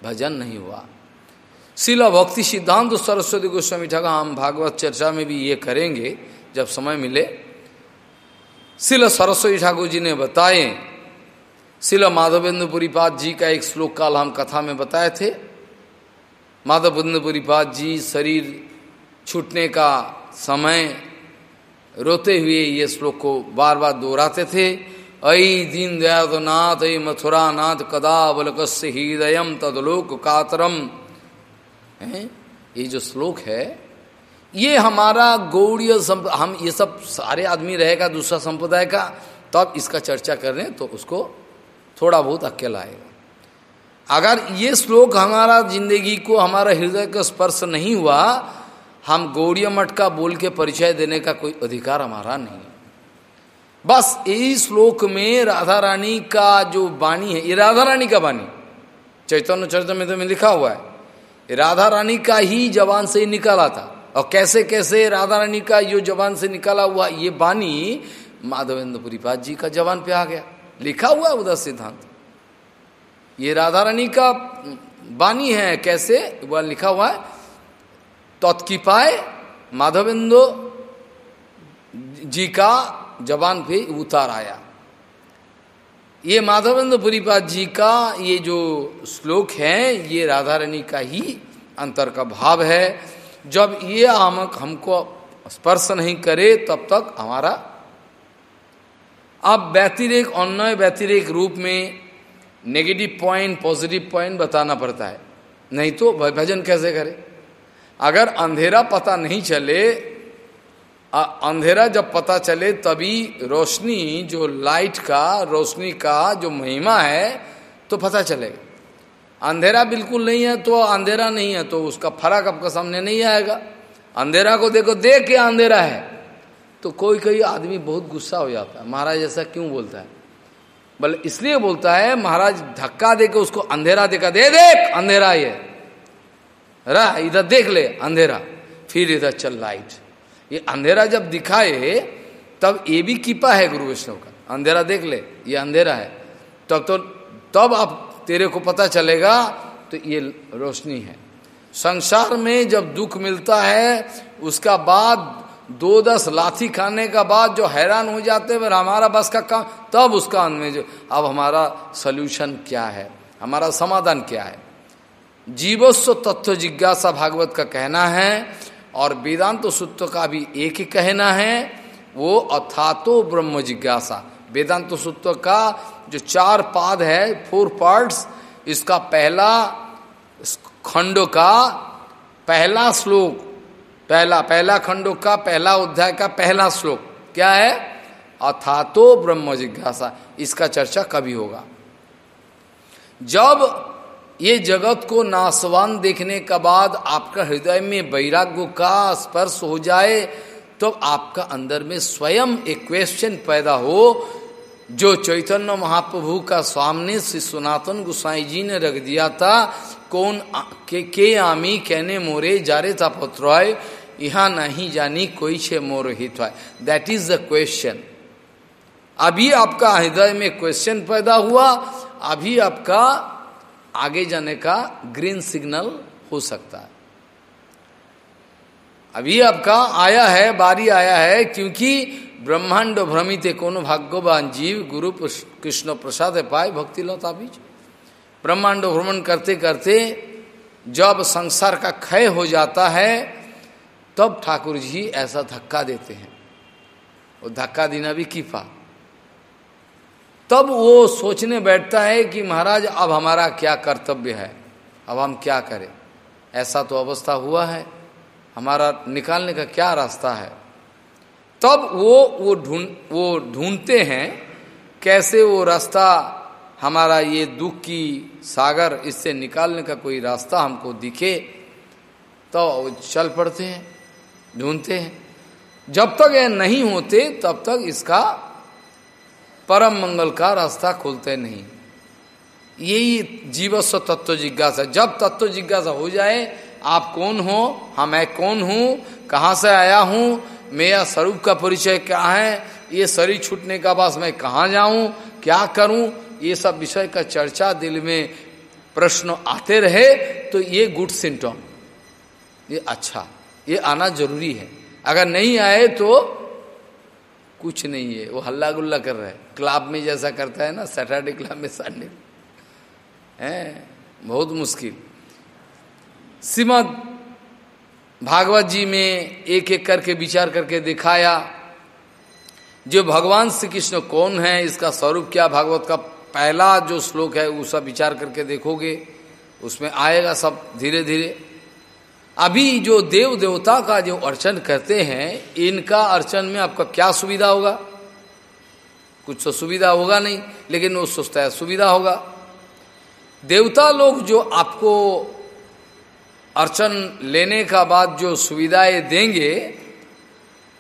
भजन नहीं हुआ। शिला भक्ति सिद्धांत सरस्वती गोस्वामी ठाकुर, हम भागवत चर्चा में भी ये करेंगे, जब समय मिले। शिल सरस्वती ठाकुर जी ने बताए, शिल माधवेंद्रपुरीपाद जी का एक श्लोक काल हम कथा में बताए थे माधवेंद्रपुरीपाद जी शरीर छूटने का समय रोते हुए ये श्लोक को बार बार दोहराते थे। अई दीन दयानाथ अई मथुरा नाथ कदा बलकस्य हृदय तदलोक कातरम है? ये जो श्लोक है, ये हमारा गौड़ीय हम ये सब सारे आदमी रहेगा, दूसरा संप्रदाय का तब तो इसका चर्चा कर रहे हैं तो उसको थोड़ा बहुत अकेला आएगा अगर ये श्लोक हमारा ज़िंदगी को, हमारा हृदय का स्पर्श नहीं हुआ, हम गौड़ीय मठ का बोल के परिचय देने का कोई अधिकार हमारा नहीं। बस यही श्लोक में राधा रानी का जो वाणी है, ये राधा रानी का वाणी चैतन्य चरित्र में तो में लिखा हुआ है राधा रानी का ही जवान से निकाला था। और कैसे कैसे राधा रानी का यो जवान से निकाला हुआ ये वाणी माधवेंद्र पुरीपाद जी का जवान पे आ गया। लिखा हुआ उधर सिद्धांत। ये राधा रानी का वाणी है, कैसे? वह लिखा हुआ है तत्की पाए माधवेंद्र जी का जबान पे उतार आया। ये माधवेंद्र पुरीपाद जी का ये जो श्लोक है, ये राधा रानी का ही अंतर का भाव है। जब ये आमक हमको स्पर्श नहीं करे, तब तक हमारा अब व्यतिरेक अन्य व्यतिरेक रूप में नेगेटिव पॉइंट पॉजिटिव पॉइंट बताना पड़ता है। नहीं तो भजन कैसे करे? अगर अंधेरा पता नहीं चले अंधेरा जब पता चले, तभी रोशनी, जो लाइट का, रोशनी का जो महिमा है तो पता चलेगा। अंधेरा बिल्कुल नहीं है तो अंधेरा नहीं है तो उसका फ़र्क आपका सामने नहीं आएगा। अंधेरा को देखो, देख के अंधेरा है। तो कोई कोई आदमी बहुत गुस्सा हो जाता है। महाराज ऐसा क्यों बोलता है? बोले इसलिए बोलता है, महाराज धक्का देके उसको अंधेरा देखा दे, देख, अंधेरा ये। रहा, इधर देख ले, अंधेरा। फिर इधर चल लाइट ये अंधेरा जब दिखाए, तब ये भी कीपा है गुरु वैष्णव का। अंधेरा देख ले, ये अंधेरा है। तब तो तब आप, तेरे को पता चलेगा तो ये रोशनी है। संसार में जब दुख मिलता है, उसका बाद दो दस लाठी खाने का बाद जो हैरान हो जाते हैं हमारा बस का काम, तब उसका अंत में जो, अब हमारा सोल्यूशन क्या है? हमारा समाधान क्या है? जीवस्व तत्व जिज्ञासा भागवत का कहना है, और वेदांत सूत्र का भी एक ही कहना है, वो अथातो ब्रह्म जिज्ञासा। वेदांत सूत्र का जो चार पाद है फोर पार्ट्स इसका पहला खंडो का पहला श्लोक पहला पहला खंडो का, पहला अध्याय का पहला श्लोक क्या है? अथा तो ब्रह्म जिज्ञासा। इसका चर्चा कभी होगा। जब ये जगत को नासवान देखने के बाद आपका हृदय में वैराग्य का स्पर्श हो जाए तो आपका अंदर में स्वयं एक क्वेश्चन पैदा हो जो चैतन्य महाप्रभु का सामने से सनातन गोसाई जी ने रख दिया था कौन के, के आमी कहने मोरे जारे था पत्र यहाँ नहीं जानी कोई छे मोर हित दैट इज़ द क्वेश्चन अभी आपका हृदय में क्वेश्चन पैदा हुआ अभी आपका आगे जाने का ग्रीन सिग्नल हो सकता है। अभी आपका आया है, बारी आया है, क्योंकि ब्रह्मांड भ्रमित कोनो भाग्यवान जीव गुरु कृष्ण प्रसाद पाए भक्ति लता बीच ब्रह्मांड भ्रमण करते करते जब संसार का क्षय हो जाता है, तब ठाकुर जी ऐसा धक्का देते हैं। वो धक्का देना भी कीफा। तब वो सोचने बैठता है कि महाराज, अब हमारा क्या कर्तव्य है? अब हम क्या करें? ऐसा तो अवस्था हुआ है। हमारा निकालने का क्या रास्ता है? तब वो वो ढूंढ वो ढूंढते हैं, कैसे वो रास्ता हमारा ये दुख की सागर, इससे निकालने का कोई रास्ता हमको दिखे तो चल पड़ते हैं, ढूंढते हैं। जब तक ये नहीं होते, तब तक इसका परम मंगल का रास्ता खुलते नहीं। यही जीवस्व तत्व जिज्ञासा। जब तत्व जिज्ञासा हो जाए आप कौन हो? हाँ मैं कौन हूँ? कहाँ से आया हूँ? मेरा स्वरूप का परिचय क्या है? ये शरीर छूटने का बाद मैं कहाँ जाऊँ? क्या करूँ? ये सब विषय का चर्चा दिल में प्रश्न आते रहे तो ये गुड सिम्टम। ये अच्छा ये आना ज़रूरी है। अगर नहीं आए तो कुछ नहीं है। वो हल्ला गुल्ला कर रहा है। क्लब में जैसा करता है ना, सैटरडे क्लब में, संडे। है? बहुत मुश्किल। श्रीमद भागवत जी में एक एक करके विचार करके दिखाया, जो भगवान श्री कृष्ण कौन है, इसका स्वरूप क्या, भागवत का पहला जो श्लोक है, वो सब विचार करके देखोगे, उसमें आएगा सब धीरे धीरे अभी जो देव देवता का जो अर्चन करते हैं, इनका अर्चन में आपका क्या सुविधा होगा? कुछ तो सुविधा होगा नहीं, लेकिन वो सोचता है, सुविधा होगा। देवता लोग जो आपको अर्चन लेने का बाद जो सुविधाएँ देंगे,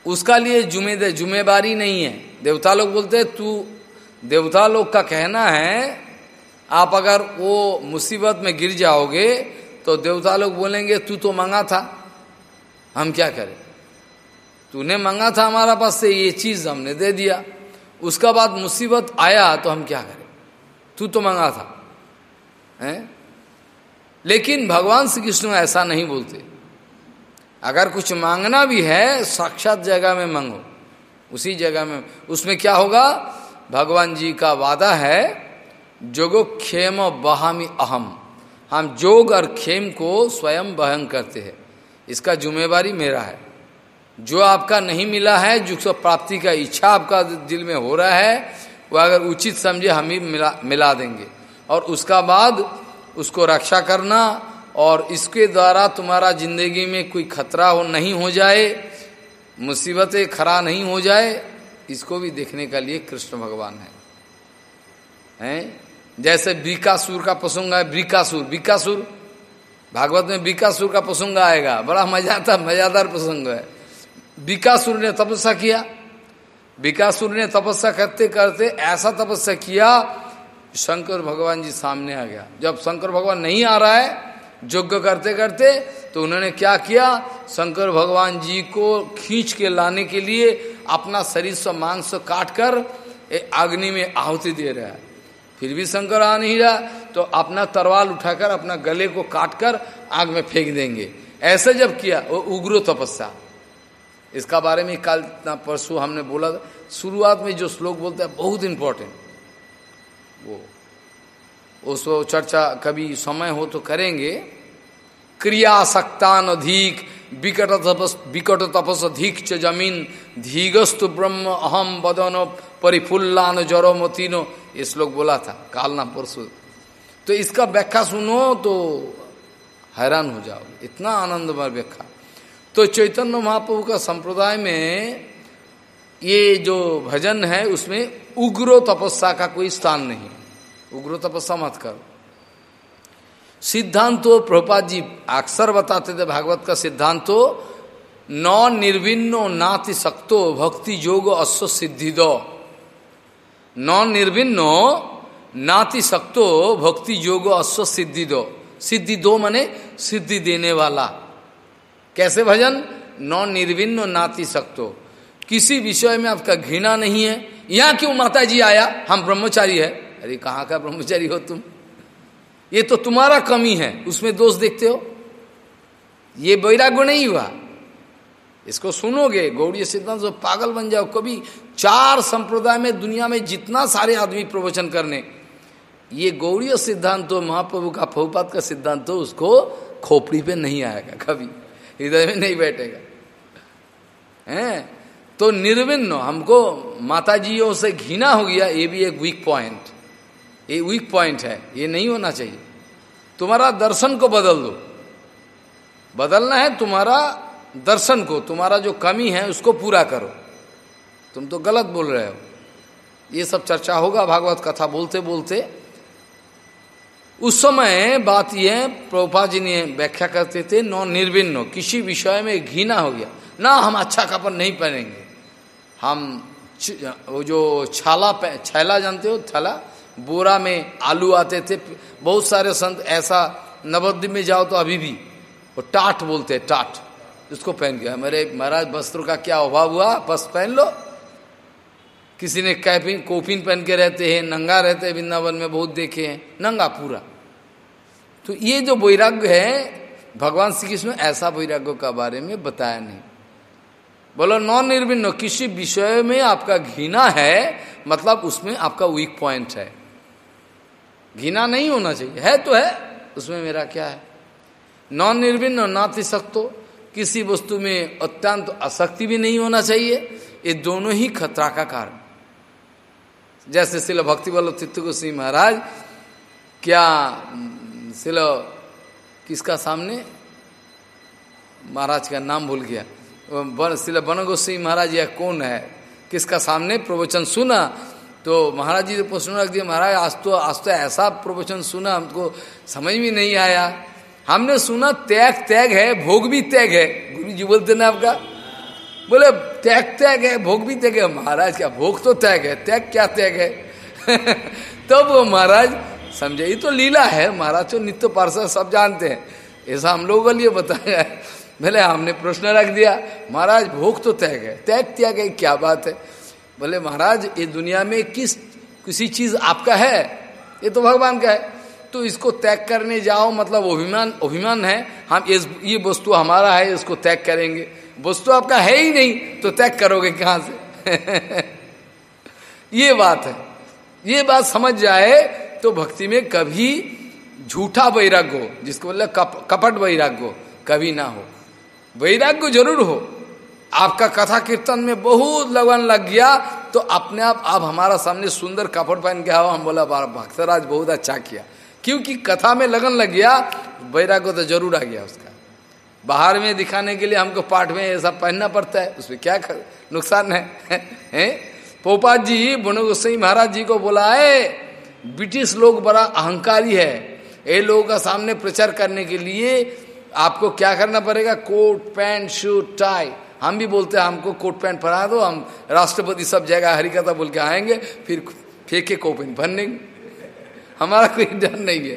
उसका लिए जुम्मे जुम्मेवारी नहीं है। देवता लोग बोलते हैं, तू, देवता लोग का कहना है, आप अगर वो मुसीबत में गिर जाओगे तो देवता लोग बोलेंगे, तू तो मंगा था, हम क्या करें? तूने मंगा था हमारा पास से, ये चीज़ हमने दे दिया। उसका बाद मुसीबत आया तो हम क्या करें? तू तो मंगा था, हैं? लेकिन भगवान श्री कृष्ण ऐसा नहीं बोलते। अगर कुछ मांगना भी है, साक्षात जगह में मांगो। उसी जगह में। उसमें क्या होगा? भगवान जी का वादा है, जोगो खेम बहामी अहम। हम जोग और खेम को स्वयं बहन करते हैं। इसका जुम्मेवारी मेरा है। जो आपका नहीं मिला है, जो प्राप्ति का इच्छा आपका दिल में हो रहा है, वह अगर उचित समझे, हम ही मिला मिला देंगे। और उसका बाद उसको रक्षा करना और इसके द्वारा तुम्हारा ज़िंदगी में कोई खतरा हो नहीं हो जाए, मुसीबतें खरा नहीं हो जाए, इसको भी देखने का लिए कृष्ण भगवान है। हैं? जैसे बीकासुर का प्रसंग है बीकासुर बीकासुर। भागवत में बीकासुर का प्रसंग आएगा। बड़ा मज़ा आता मजादार प्रसंग है। बीकासुर ने तपस्या किया। बीकासुर ने तपस्या करते करते ऐसा तपस्या किया शंकर भगवान जी सामने आ गया। जब शंकर भगवान नहीं आ रहा है, यज्ञ करते करते तो उन्होंने क्या किया? शंकर भगवान जी को खींच के लाने के लिए अपना शरीर से मांस काट कर अग्नि में आहुति दे रहा है। फिर भी शंकर आ नहीं रहा तो अपना तरवाल उठाकर, अपना गले को काटकर आग में फेंक देंगे। ऐसे जब किया, वो उग्र तपस्या। इसका बारे में कल परसों हमने बोला शुरुआत में जो श्लोक बोलते हैं, बहुत इंपॉर्टेंट वो उसको चर्चा कभी समय हो तो करेंगे। क्रियासक्तान अधिक, विकट तपस विकट तपस अधिक च ज़मीन, धीगस्तु ब्रह्म अहम बदन परिफुल्लान जरो मोतीनो ये श्लोक बोला था, कालना परसु तो इसका व्याख्या सुनो तो हैरान हो जाओ इतना आनंदमय व्याख्या। तो चैतन्य महाप्रभु का संप्रदाय में ये जो भजन है, उसमें उग्र तपस्या का कोई स्थान नहीं। उग्र तपस्या मत करो। सिद्धांत तो प्रभुपाद जी अक्सर बताते थे भागवत का सिद्धांत तो न निर्विन्नो नाति सक्तो भक्ति योग अश्व सिद्धि दो न निर्विन्नो नाति सक्तो भक्ति योग अश्व सिद्धि दो सिद्धि दो मने सिद्धि देने वाला। कैसे भजन? न निर्विन्न नाति सक्तो। किसी विषय में आपका घृणा नहीं है, यहाँ क्यों माता जी आया? हम ब्रह्मचारी है। अरे, कहाँ का ब्रह्मचारी हो तुम? ये तो तुम्हारा कमी है, उसमें दोष देखते हो? ये वैराग्य नहीं हुआ। इसको सुनोगे गौड़ी सिद्धांत तो पागल बन जाओ, कभी चार संप्रदाय में, दुनिया में जितना सारे आदमी प्रवचन करने, ये गौड़ी सिद्धांत तो महाप्रभु का फौपात का सिद्धांत तो उसको खोपड़ी पे नहीं आएगा कभी, हृदय में नहीं बैठेगा। हैं? तो निर्विन्न हमको माता जियों से घृणा हो गया, ये भी एक वीक पॉइंट ये वीक पॉइंट है, ये नहीं होना चाहिए। तुम्हारा दर्शन को बदल दो। बदलना है तुम्हारा दर्शन को, तुम्हारा जो कमी है उसको पूरा करो। तुम तो गलत बोल रहे हो। ये सब चर्चा होगा, भागवत कथा बोलते बोलते। उस समय बात यह है प्रभुपा जी ने व्याख्या करते थे, नौ निर्विन्न किसी विषय में घृणा हो गया। ना हम अच्छा कपड़ नहीं पहनेंगे। हम वो जो छाला छैला जानते हो? थैला? बोरा में आलू आते थे। बहुत सारे संत ऐसा नवद्वीप में जाओ तो अभी भी वो टाट बोलते हैं, टाट। उसको पहन के, मेरे महाराज, वस्त्रों का क्या अभाव हुआ? बस पहन लो। किसी ने कैपिन, कोपिन पहन के रहते हैं, नंगा रहते हैं, वृंदावन में बहुत देखे हैं, नंगा पूरा। तो ये जो वैराग्य है, भगवान श्री कृष्ण ऐसा वैराग्य का बारे में बताया नहीं। बोलो नॉन निर्विन्न किसी विषय में आपका घृणा है मतलब उसमें आपका वीक पॉइंट है। घृणा नहीं होना चाहिए। है तो है, उसमें मेरा क्या है? नॉन निर्विन्न नाति किसी वस्तु में अत्यंत आसक्ति भी नहीं होना चाहिए। ये दोनों ही खतरा का कारण। जैसे शिल भक्ति वल्लभ चित्त गोस्वी महाराज, क्या, शिल किसका सामने? महाराज का नाम भूल गया। शिल बन गोस्वी महाराज, यह कौन है? किसका सामने प्रवचन सुना? तो महाराज जी ने प्रश्न रख दिया महाराज, आज तो आज तो ऐसा प्रवचन सुना, हमको समझ में नहीं आया। हमने सुना, त्याग त्याग है, भोग भी त्याग है। गुरु जी बोलते ना आपका? बोले, त्याग त्याग है, भोग भी त्याग है। महाराज, क्या भोग तो त्याग है? त्याग क्या त्याग है? तब तो वो महाराज, समझे, ये तो लीला है, महाराज तो नित्य पार्षद सब जानते हैं। ऐसा हम लोगों के लिए बताया है। भले हमने प्रश्न रख दिया महाराज भोग तो तय है तय किया गया क्या बात है। बोले महाराज ये दुनिया में किस किसी चीज़ आपका है? ये तो भगवान का है। तो इसको त्याग करने जाओ मतलब अभिमान अभिमान है। हम इस ये वस्तु हमारा है इसको त्याग करेंगे। वस्तु आपका है ही नहीं तो त्याग करोगे कहाँ से? ये बात है। ये बात समझ जाए तो भक्ति में कभी झूठा वैराग्य हो जिसको बोले कप, कपट वैराग्य हो कभी ना हो। वैराग्य ज़रूर हो। आपका कथा कीर्तन में बहुत लगन लग गया तो अपने आप आप हमारा सामने सुंदर कपड़ पहन के आओ हम बोला भक्तराज बहुत अच्छा किया। क्योंकि कथा में लगन लग गया बैराग्य तो ज़रूर आ गया उसका। बाहर में दिखाने के लिए हमको पाठ में ऐसा पहनना पड़ता है उसमें क्या कर, नुकसान है, है? पोपात जी बनो गोसाई महाराज जी को बोला है ब्रिटिश लोग बड़ा अहंकारी है। ये लोगों का सामने प्रचार करने के लिए आपको क्या करना पड़ेगा? Coat, pant suit tie. हम भी बोलते हैं, हमको कोट, पैंट पहना दो, हम राष्ट्रपति सब जगह हरिकथा बोल के आएँगे, फिर फेंके कोपिन भरने हमारा कोई डर नहीं है।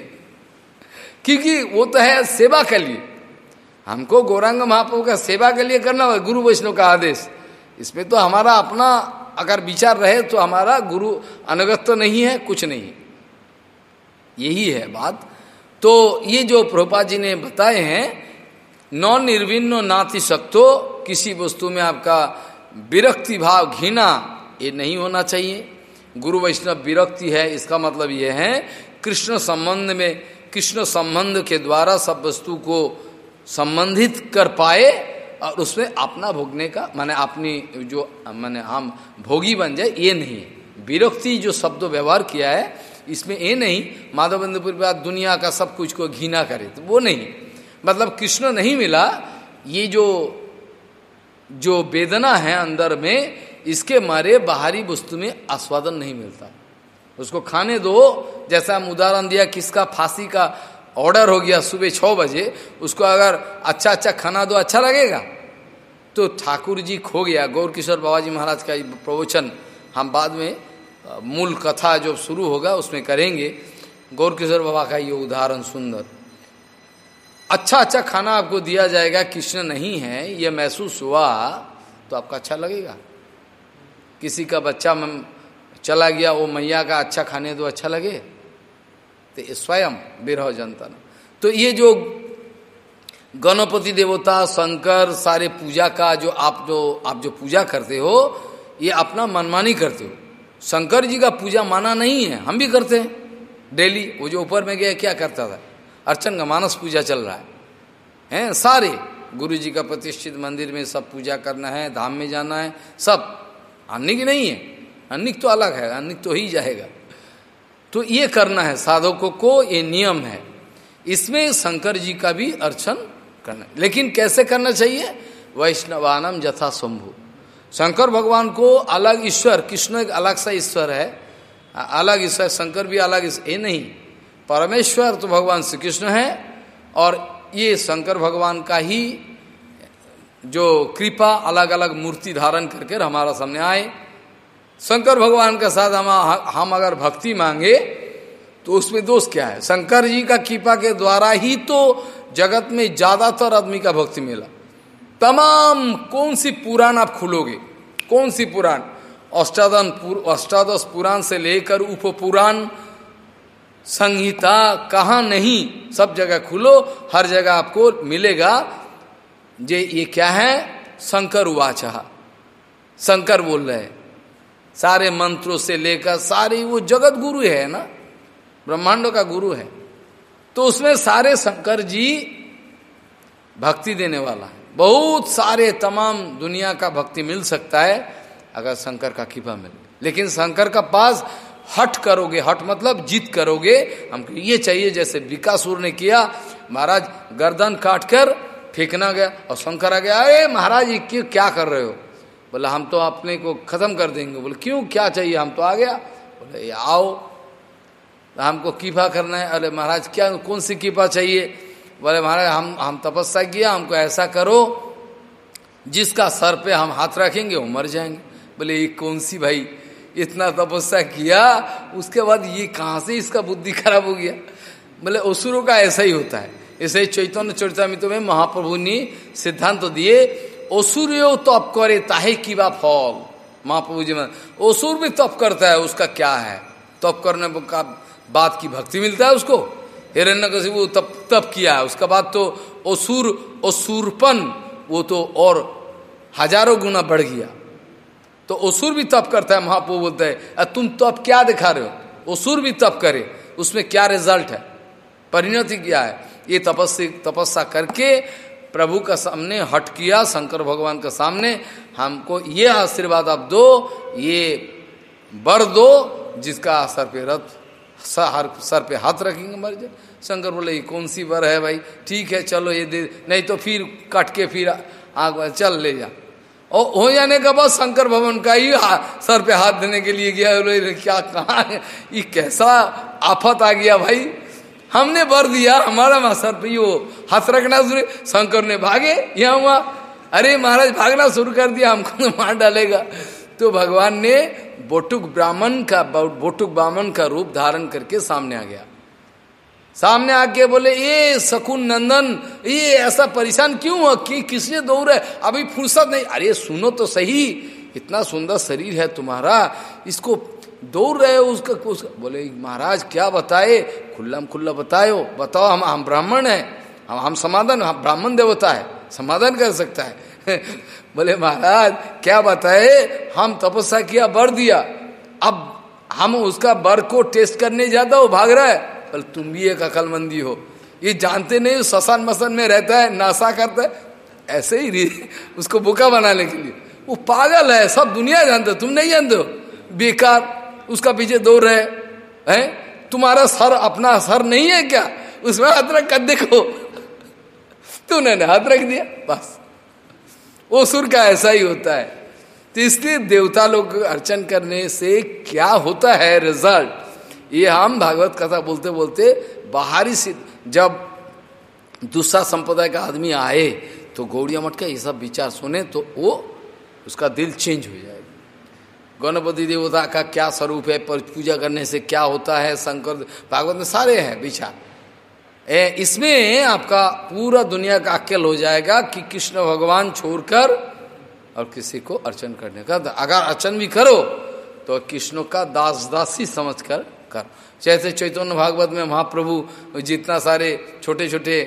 क्योंकि वो तो है सेवा के लिए। हमको गौरांग महाप्रभु का सेवा के लिए करना है गुरु वैष्णव का आदेश। इसमें तो हमारा अपना अगर विचार रहे तो हमारा गुरु अनुगत तो नहीं है, कुछ नहीं यही है बात। तो ये जो प्रभुपा जी ने बताए हैं नौ निर्विन्न नाति सक्तो किसी वस्तु में आपका विरक्ति भाव घृणा, ये नहीं होना चाहिए। गुरु वैष्णव विरक्ति है, इसका मतलब ये है, कृष्ण संबंध में, कृष्ण संबंध के द्वारा सब वस्तु को संबंधित कर पाए और उसमें अपना भोगने का, माने अपनी जो, माने हम भोगी बन जाए, ये नहीं विरक्ति जो शब्द व्यवहार किया है इसमें ये नहीं माधव बंधुपुर बाद दुनिया का सब कुछ को घीना करे तो वो नहीं। मतलब कृष्ण नहीं मिला, ये जो जो वेदना है अंदर में, इसके मारे बाहरी वस्तु में आस्वादन नहीं मिलता। उसको खाने दो, जैसा हम उदाहरण दिया, किसका फांसी का ऑर्डर हो गया सुबह छः बजे, उसको अगर अच्छा अच्छा खाना दो अच्छा लगेगा? तो ठाकुर जी खो गया। गौर किशोर बाबा जी महाराज का प्रवचन हम बाद में मूल कथा जो शुरू होगा, उसमें करेंगे। गौर किशोर बाबा का ये उदाहरण सुंदर। अच्छा अच्छा खाना आपको दिया जाएगा, कृष्ण नहीं है, ये महसूस हुआ तो आपका अच्छा लगेगा। किसी का बच्चा चला गया, वो मैया का अच्छा खाने तो अच्छा लगे। तो स्वयं बिरह जनता तो ये जो गणपति देवता, शंकर, सारे पूजा का जो आप जो आप जो पूजा करते हो, ये अपना मनमानी करते हो। शंकर जी का पूजा माना नहीं है, हम भी करते हैं। डेली, वो जो ऊपर में गया, क्या करता था? अर्चन का मानस पूजा चल रहा है। हैं, सारे। गुरु जी का प्रतिष्ठित मंदिर में सब पूजा करना है, धाम में जाना है, सब। अन्निक नहीं है। अन्निक तो अलग है, अन्निक तो ही जाएगा। तो ये करना है, साधकों को ये नियम है। इसमें शंकर जी का भी अर्चन करना। लेकिन कैसे करना चाहिए? वैष्णवानम जथा शंभु। शंकर भगवान को अलग ईश्वर, कृष्ण एक अलग सा ईश्वर है। अलग ईश्वर, शंकर भी अलग ये नहीं। परमेश्वर तो भगवान श्री कृष्ण है और ये शंकर भगवान का ही जो कृपा अलग अलग मूर्ति धारण करके हमारा सामने आए। शंकर भगवान के साथ हम हम अगर भक्ति मांगे तो उसमें दोष क्या है? शंकर जी का कृपा के द्वारा ही तो जगत में ज़्यादातर आदमी का भक्ति मिला। तमाम कौन सी पुराण आप खुलोगे? कौन सी पुराण? अष्टादन अष्टादश पुराण से लेकर उप पुराण संहिता, कहा नहीं, सब जगह खुलो, हर जगह आपको मिलेगा। जे, ये क्या है? शंकर उवाचा शंकर बोल रहे हैं। सारे मंत्रों से लेकर सारे, वो जगत गुरु है ना? ब्रह्मांडों का गुरु है। तो उसमें सारे शंकर जी भक्ति देने वाला है। बहुत सारे तमाम दुनिया का भक्ति मिल सकता है, अगर शंकर का कृपा मिले। लेकिन शंकर का पास हट करोगे, हट मतलब जीत करोगे। हमको ये चाहिए, जैसे विकासुर ने किया, महाराज गर्दन काट कर फेंकना गया और शंकर आ गया, अरे महाराज, ये क्यों, क्या कर रहे हो? बोला, हम तो अपने को खत्म कर देंगे। बोले, क्यों, क्या चाहिए? हम तो आ गया। बोले आओ, हमको कीफा करना है। अरे महाराज, क्या, कौन सी कीफा चाहिए? बोले, महाराज, हम हम तपस्या किया, हमको ऐसा करो, जिसका सर पे हम हाथ रखेंगे, वो मर जाएँगे। बोले, ये कौन सी भाई? इतना तपस्या किया, उसके बाद ये कहाँ से इसका बुद्धि खराब हो गया? बोले, असुरों का ऐसा ही होता है। ऐसे ही चैतन्य चरितमित में महाप्रभु ने सिद्धांत तो दिए, असुर तप करे, ताहे की बा फल? महाप्रभु जी में असुर भी तप करता है, उसका क्या है? तप करने का बात की भक्ति मिलता है उसको? हिरण्य कशिपु तप तप किया। है उसका बाद तो असुर असुरपन वो तो और हज़ारों गुना बढ़ गया। तो असुर भी तप करता है, महाप्रभु बोलते हैं तुम तप क्या दिखा रहे हो? असुर भी तप करे, उसमें क्या रिज़ल्ट है? परिणति क्या है? ये तपस्या तपस्या करके प्रभु का सामने हट किया, शंकर भगवान के सामने, हमको ये आशीर्वाद आप दो, ये बर दो, जिसका सर पे रथ सर सर पे हाथ रखेंगे मर जाए। शंकर बोले, ये कौन सी बर है भाई? ठीक है, चलो ये दे, नहीं तो फिर कट के फिर आग चल ले जा। और हो जाने का बाद शंकर भवन का ही सर पे हाथ देने के लिए गया क्या कहा ये कैसा आफत आ गया भाई? हमने बर दिया, हमारा वहाँ सर पे वो हाथ रखना शुरू, शंकर ने भागे, यहाँ वहाँ, अरे महाराज, भागना शुरू कर दिया, हमको तो मार डालेगा। तो भगवान ने बोटुक ब्राह्मण का बोटुक ब्राह्मण का रूप धारण करके सामने आ गया। सामने आके बोले ये सकुन नंदन ये ऐसा परेशान क्यों हो कि किसने दौड़ है अभी फुर्सत नहीं। अरे सुनो तो सही इतना सुंदर शरीर है तुम्हारा इसको दौड़ रहे हो उसका, उसका। बोले महाराज क्या बताए? खुल्ला खुल्ला बताओ बताओ हम हम ब्राह्मण हैं हम हम समाधान हम ब्राह्मण देवता है समाधान कर सकता है। बोले, महाराज, क्या बताए? हम तपस्या किया बर दिया। अब हम उसका बर को टेस्ट करने जाता हो भाग रहा है। बोले, तुम भी एक अकलमंदी हो। ये जानते नहीं ससान मसन में रहता है नाशा करता है। ऐसे ही उसको बुका बनाने के लिए। वो पागल है, सब दुनिया जानते तुम नहीं जानते हो? बेकार, उसका पीछे दौड़ रहे हैं। तुम्हारा सर, अपना सर नहीं है क्या? उसमें हाथ रख कर देखो। तो उन्होंने हाथ रख दिया, बस। वो सुर का ऐसा ही होता है। तो इसलिए देवता लोग अर्चन करने से क्या होता है रिज़ल्ट ये हम भागवत कथा बोलते बोलते बाहरी से जब दूसरा संप्रदाय का आदमी आए तो गौड़िया मठ का ये सब विचार सुने तो वो उसका दिल चेंज हो जाएगा। गणपति देवता का क्या स्वरूप है, पर पूजा करने से क्या होता है, शंकर भागवत में सारे हैं विचार। इसमें आपका पूरा दुनिया का अक्ल हो जाएगा कि कृष्ण भगवान छोड़कर और किसी को अर्चन करने का। अगर अर्चन भी करो तो कृष्ण का दास दासी समझ कर। कर जैसे चैतन्य भागवत में महाप्रभु जितना सारे छोटे छोटे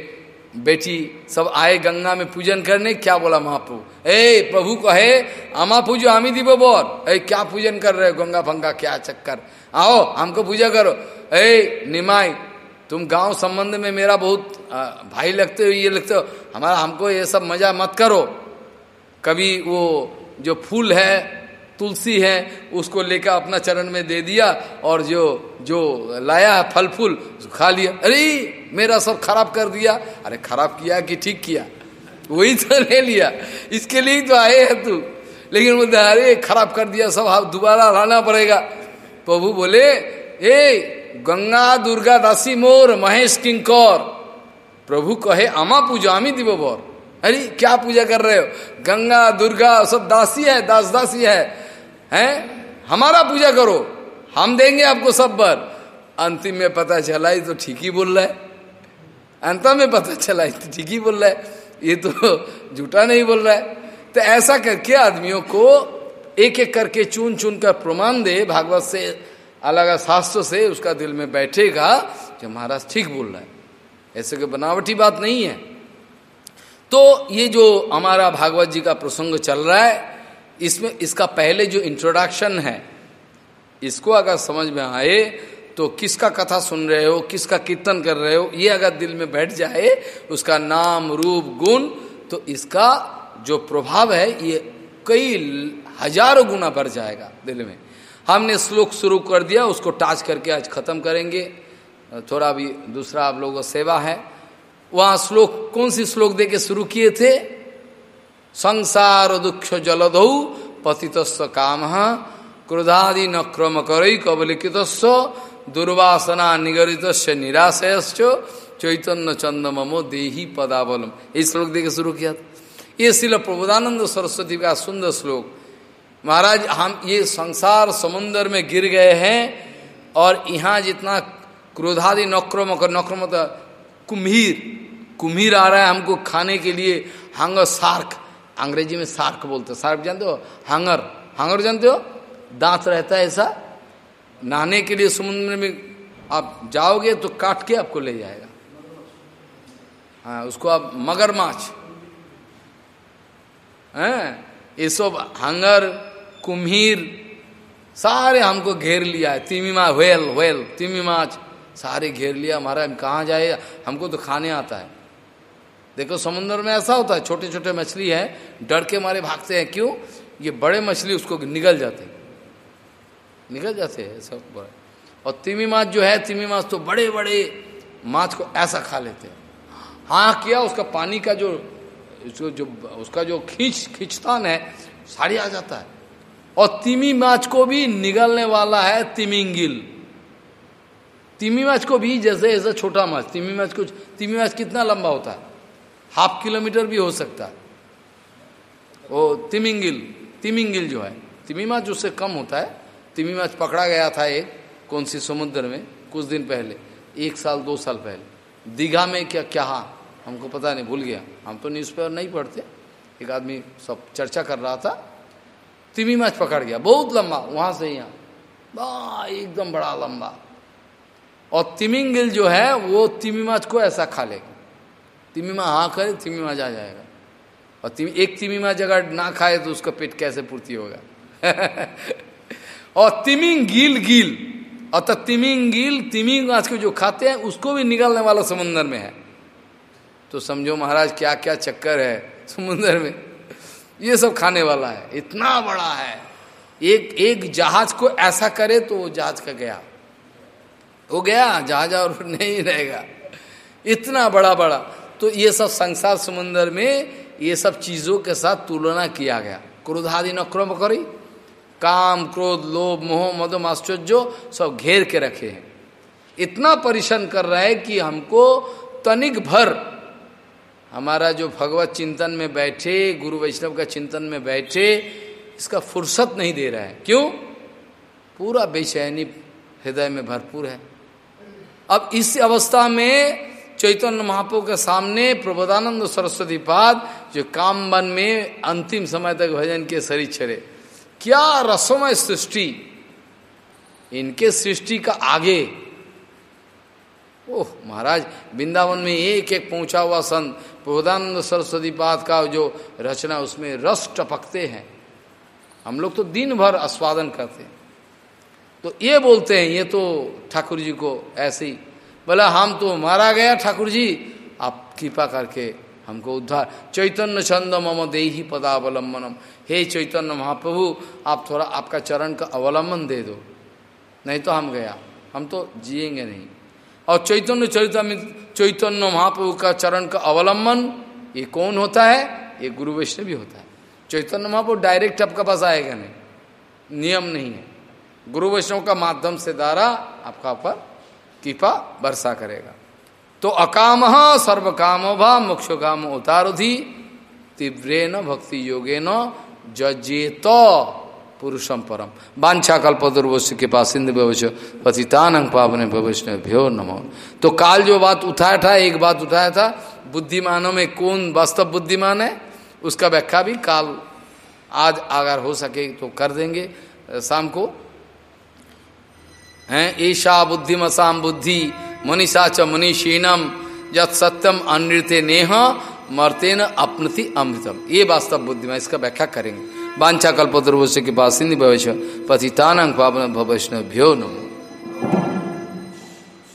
बेटी सब आए गंगा में पूजन करने, क्या बोला महाप्रभु? ए, प्रभु कहे आमा पूजो, आमी दीबो बोर। ए, क्या पूजन कर रहे हो गंगा फंगा? क्या चक्कर? आओ, हमको पूजा करो। ए, निमाई तुम गाँव संबंध में मेरा बहुत भाई लगते हो, ये लगते हो, हमारा, हमको ये सब मज़ा मत करो। कभी वो जो फूल है, तुलसी है, उसको लेकर अपना चरण में दे दिया और जो जो लाया है फल फूल खा लिया। अरे, मेरा सब खराब कर दिया। अरे, खराब किया कि ठीक किया? वही तो ले लिया। इसके लिए तो आए हैं तू। लेकिन बोलते अरे, खराब कर दिया, सब दोबारा लाना पड़ेगा। प्रभु बोले, ए गंगा, दुर्गा, दासी, मोर, महेश, किंकर। प्रभु कहे, आमा पूजा, आमी दिव बोर अरे, क्या पूजा कर रहे हो? गंगा, दुर्गा, सब दासी है, दास, दासी है। हैं? हमारा पूजा करो। हम देंगे आपको सब बर। अंतिम में पता चला तो ठीक ही बोल रहा है। अंत में पता चला तो ठीक ही बोल रहा है। ये तो झूठा नहीं बोल रहा है। तो ऐसा करके आदमियों को एक एक करके चुन चुन कर प्रमाण दे, भागवत से अलग शास्त्र से उसका दिल में बैठेगा कि महाराज ठीक बोल रहा है। ऐसे कोई बनावटी बात नहीं है। तो ये जो हमारा भागवत जी का प्रसंग चल रहा है, इसमें इसका पहले जो इंट्रोडक्शन है, इसको अगर समझ में आए तो किसका कथा सुन रहे हो, किसका कीर्तन कर रहे हो, ये अगर दिल में बैठ जाए, उसका नाम, रूप, गुण तो इसका जो प्रभाव है, ये कई हज़ारों गुना बढ़ जाएगा दिल में। हमने श्लोक शुरू कर दिया, उसको टाच करके आज खत्म करेंगे। थोड़ा भी दूसरा आप लोगों को सेवा है। वहाँ श्लोक, कौन सी श्लोक दे के शुरू किए थे? संसार दुख जलदौ पतित काम, क्रोधादि न क्रम कर कबलिकित दुर्वासना निगरित निराशयश्च, चैतन्य चंद ममो देही पदावलम। ये श्लोक दे के शुरू किया ये शिल प्रबोधानंद सरस्वती का सुंदर श्लोक। महाराज, हम ये संसार समुन्दर में गिर गए हैं और यहाँ जितना क्रोधादि नक्रम नक्रम कुम्हीर कुम्हीर आ रहा है हमको खाने के लिए, हंगर सार्क, अंग्रेज़ी में सार्क बोलते सार्क जानते हो? हंगर। हंगर जानते हो? दांत रहता है ऐसा। नहाने के लिए समुद्र में आप जाओगे तो काट के आपको ले जाएगा। हाँ उसको आप मगरमाछ हैं? ये सब हंगर कुम्हीर, सारे हमको घेर लिया है। तिमी मा वेल वेल, तिमी माछ सारे घेर लिया। हमारा हम कहाँ जाए? हमको तो खाने आता है। देखो, समुद्र में ऐसा होता है छोटे छोटे मछली है, डर के मारे भागते हैं। क्यों? ये बड़े मछली उसको निगल जाते निकल जाते हैं, सब बड़े। और तिमी माछ जो है, तिमी माछ तो बड़े बड़े माछ को ऐसा खा लेते हैं। हाँ किया, उसका पानी का जो, उसको जो, उसका जो खींच, खींचतान है, साड़ी आ जाता है। और तिमी माछ को भी निगलने वाला है तिमिंगिल। तिमी माछ को भी जैसे ऐसा छोटा माछ तिमी माछ कुछ, तिमी माछ कितना लंबा होता? है हाफ़ किलोमीटर भी हो सकता। है वो तिमिंगिल तिमिंगिल जो है, तिमी माछ उससे कम होता है। तिमी माछ पकड़ा गया था एक, कौन सी समुद्र में? कुछ दिन पहले, एक साल, दो साल पहले। दीघा में क्या क्या हमको पता नहीं, भूल गया। हम तो न्यूज़पेपर नहीं पढ़ते। एक आदमी सब चर्चा कर रहा था तिमी माछ पकड़ गया। बहुत लंबा, वहाँ से यहाँ। एकदम बड़ा लंबा। और तिमिंगिल जो है, वो तिमी माछ को ऐसा खा लेगा। तिमी माँ हाँ करे, तिमी माछ आ जाएगा। और तिमी, एक तिमी माछ अगर ना खाए तो उसका पेट कैसे पूर्ति होगा? और तिमिंग गिल। गिल अतः तिमिंग गिल तिमिंग माछ को जो खाते हैं, उसको भी निकालने वाला समुन्द्र में है। तो समझो महाराज क्या क्या चक्कर है समुन्द्र में। ये सब खाने वाला है। इतना बड़ा है। एक एक जहाज़ को ऐसा करे तो वो जहाज़ का गया। हो गया, जहाज़ और नहीं रहेगा। इतना बड़ा बड़ा। तो ये सब संसार समुन्द्र में ये सब चीज़ों के साथ तुलना किया गया। क्रोधादि नक्रम करी। काम, क्रोध, लोभ, मोह, मदम, आश्चर्य सब घेर के रखे हैं। इतना परिश्रम कर रहा है कि हमको तनिक भर हमारा जो भगवत चिंतन में बैठे, गुरु वैष्णव का चिंतन में बैठे, इसका फुर्सत नहीं दे रहा है। क्यों? पूरा बेचैनी हृदय में भरपूर है। अब इस अवस्था में चैतन्य महाप्रभु के सामने प्रबोधानंद सरस्वती पाद, जो काम बन में अंतिम समय तक भजन के शरीर छड़े। क्या रसोमय सृष्टि। इनके सृष्टि का आगे। ओह, महाराज, वृंदावन में एक एक पहुँचा हुआ संत। प्रबोधानंद सरस्वती पाद का जो रचना, उसमें रस टपकते हैं। हम लोग तो दिन भर आस्वादन करते हैं। तो ये बोलते हैं, ये तो ठाकुर जी को ऐसे ही बोला हम तो मारा गया ठाकुर जी। आप कृपा करके हमको उद्धार। चैतन्य छंद मम दे ही पदावलंबनम। हे चैतन्य महाप्रभु, आप थोड़ा आपका चरण का अवलंबन दे दो। नहीं तो हम गया। हम तो जिएँगे नहीं। और चैतन्य चरितमित, चैतन्य महाप्रभु का चरण का अवलंबन, ये कौन होता है? ये गुरु वैष्णव भी होता है। चैतन्य महाप्रभु डायरेक्ट आपका पास आएगा नहीं। नियम नहीं है। गुरु वैष्णव का माध्यम से द्वारा आपका पर कृपा वर्षा करेगा। तो अकाम सर्व काम भा मोक्ष काम उतारुधि तीव्रेन भक्ति योगेन जजेत। पुरुषम परम बांछा कल्पदुर्वश्य के पास सिंध भविष्य पतितानंग पावन भविष्य भ्यो नमो। तो काल जो बात उठाया था, एक बात उठाया था, बुद्धिमानों में कौन वास्तव बुद्धिमान है, उसका व्याख्या भी काल आज अगर हो सके तो कर देंगे, शाम को। हैं, ईशा बुद्धिमसाम बुद्धि, मनीषा च मनीषीनम जत सत्यम अनृत्य नेह मरते न अपनति अमृतम। ये वास्तव बुद्धिमान, इसका व्याख्या करेंगे। वांछा कल्पतरुवश्य के पास सिंधि भविष्य पतितानंग पावन भवैष्णव भ्यो नमो।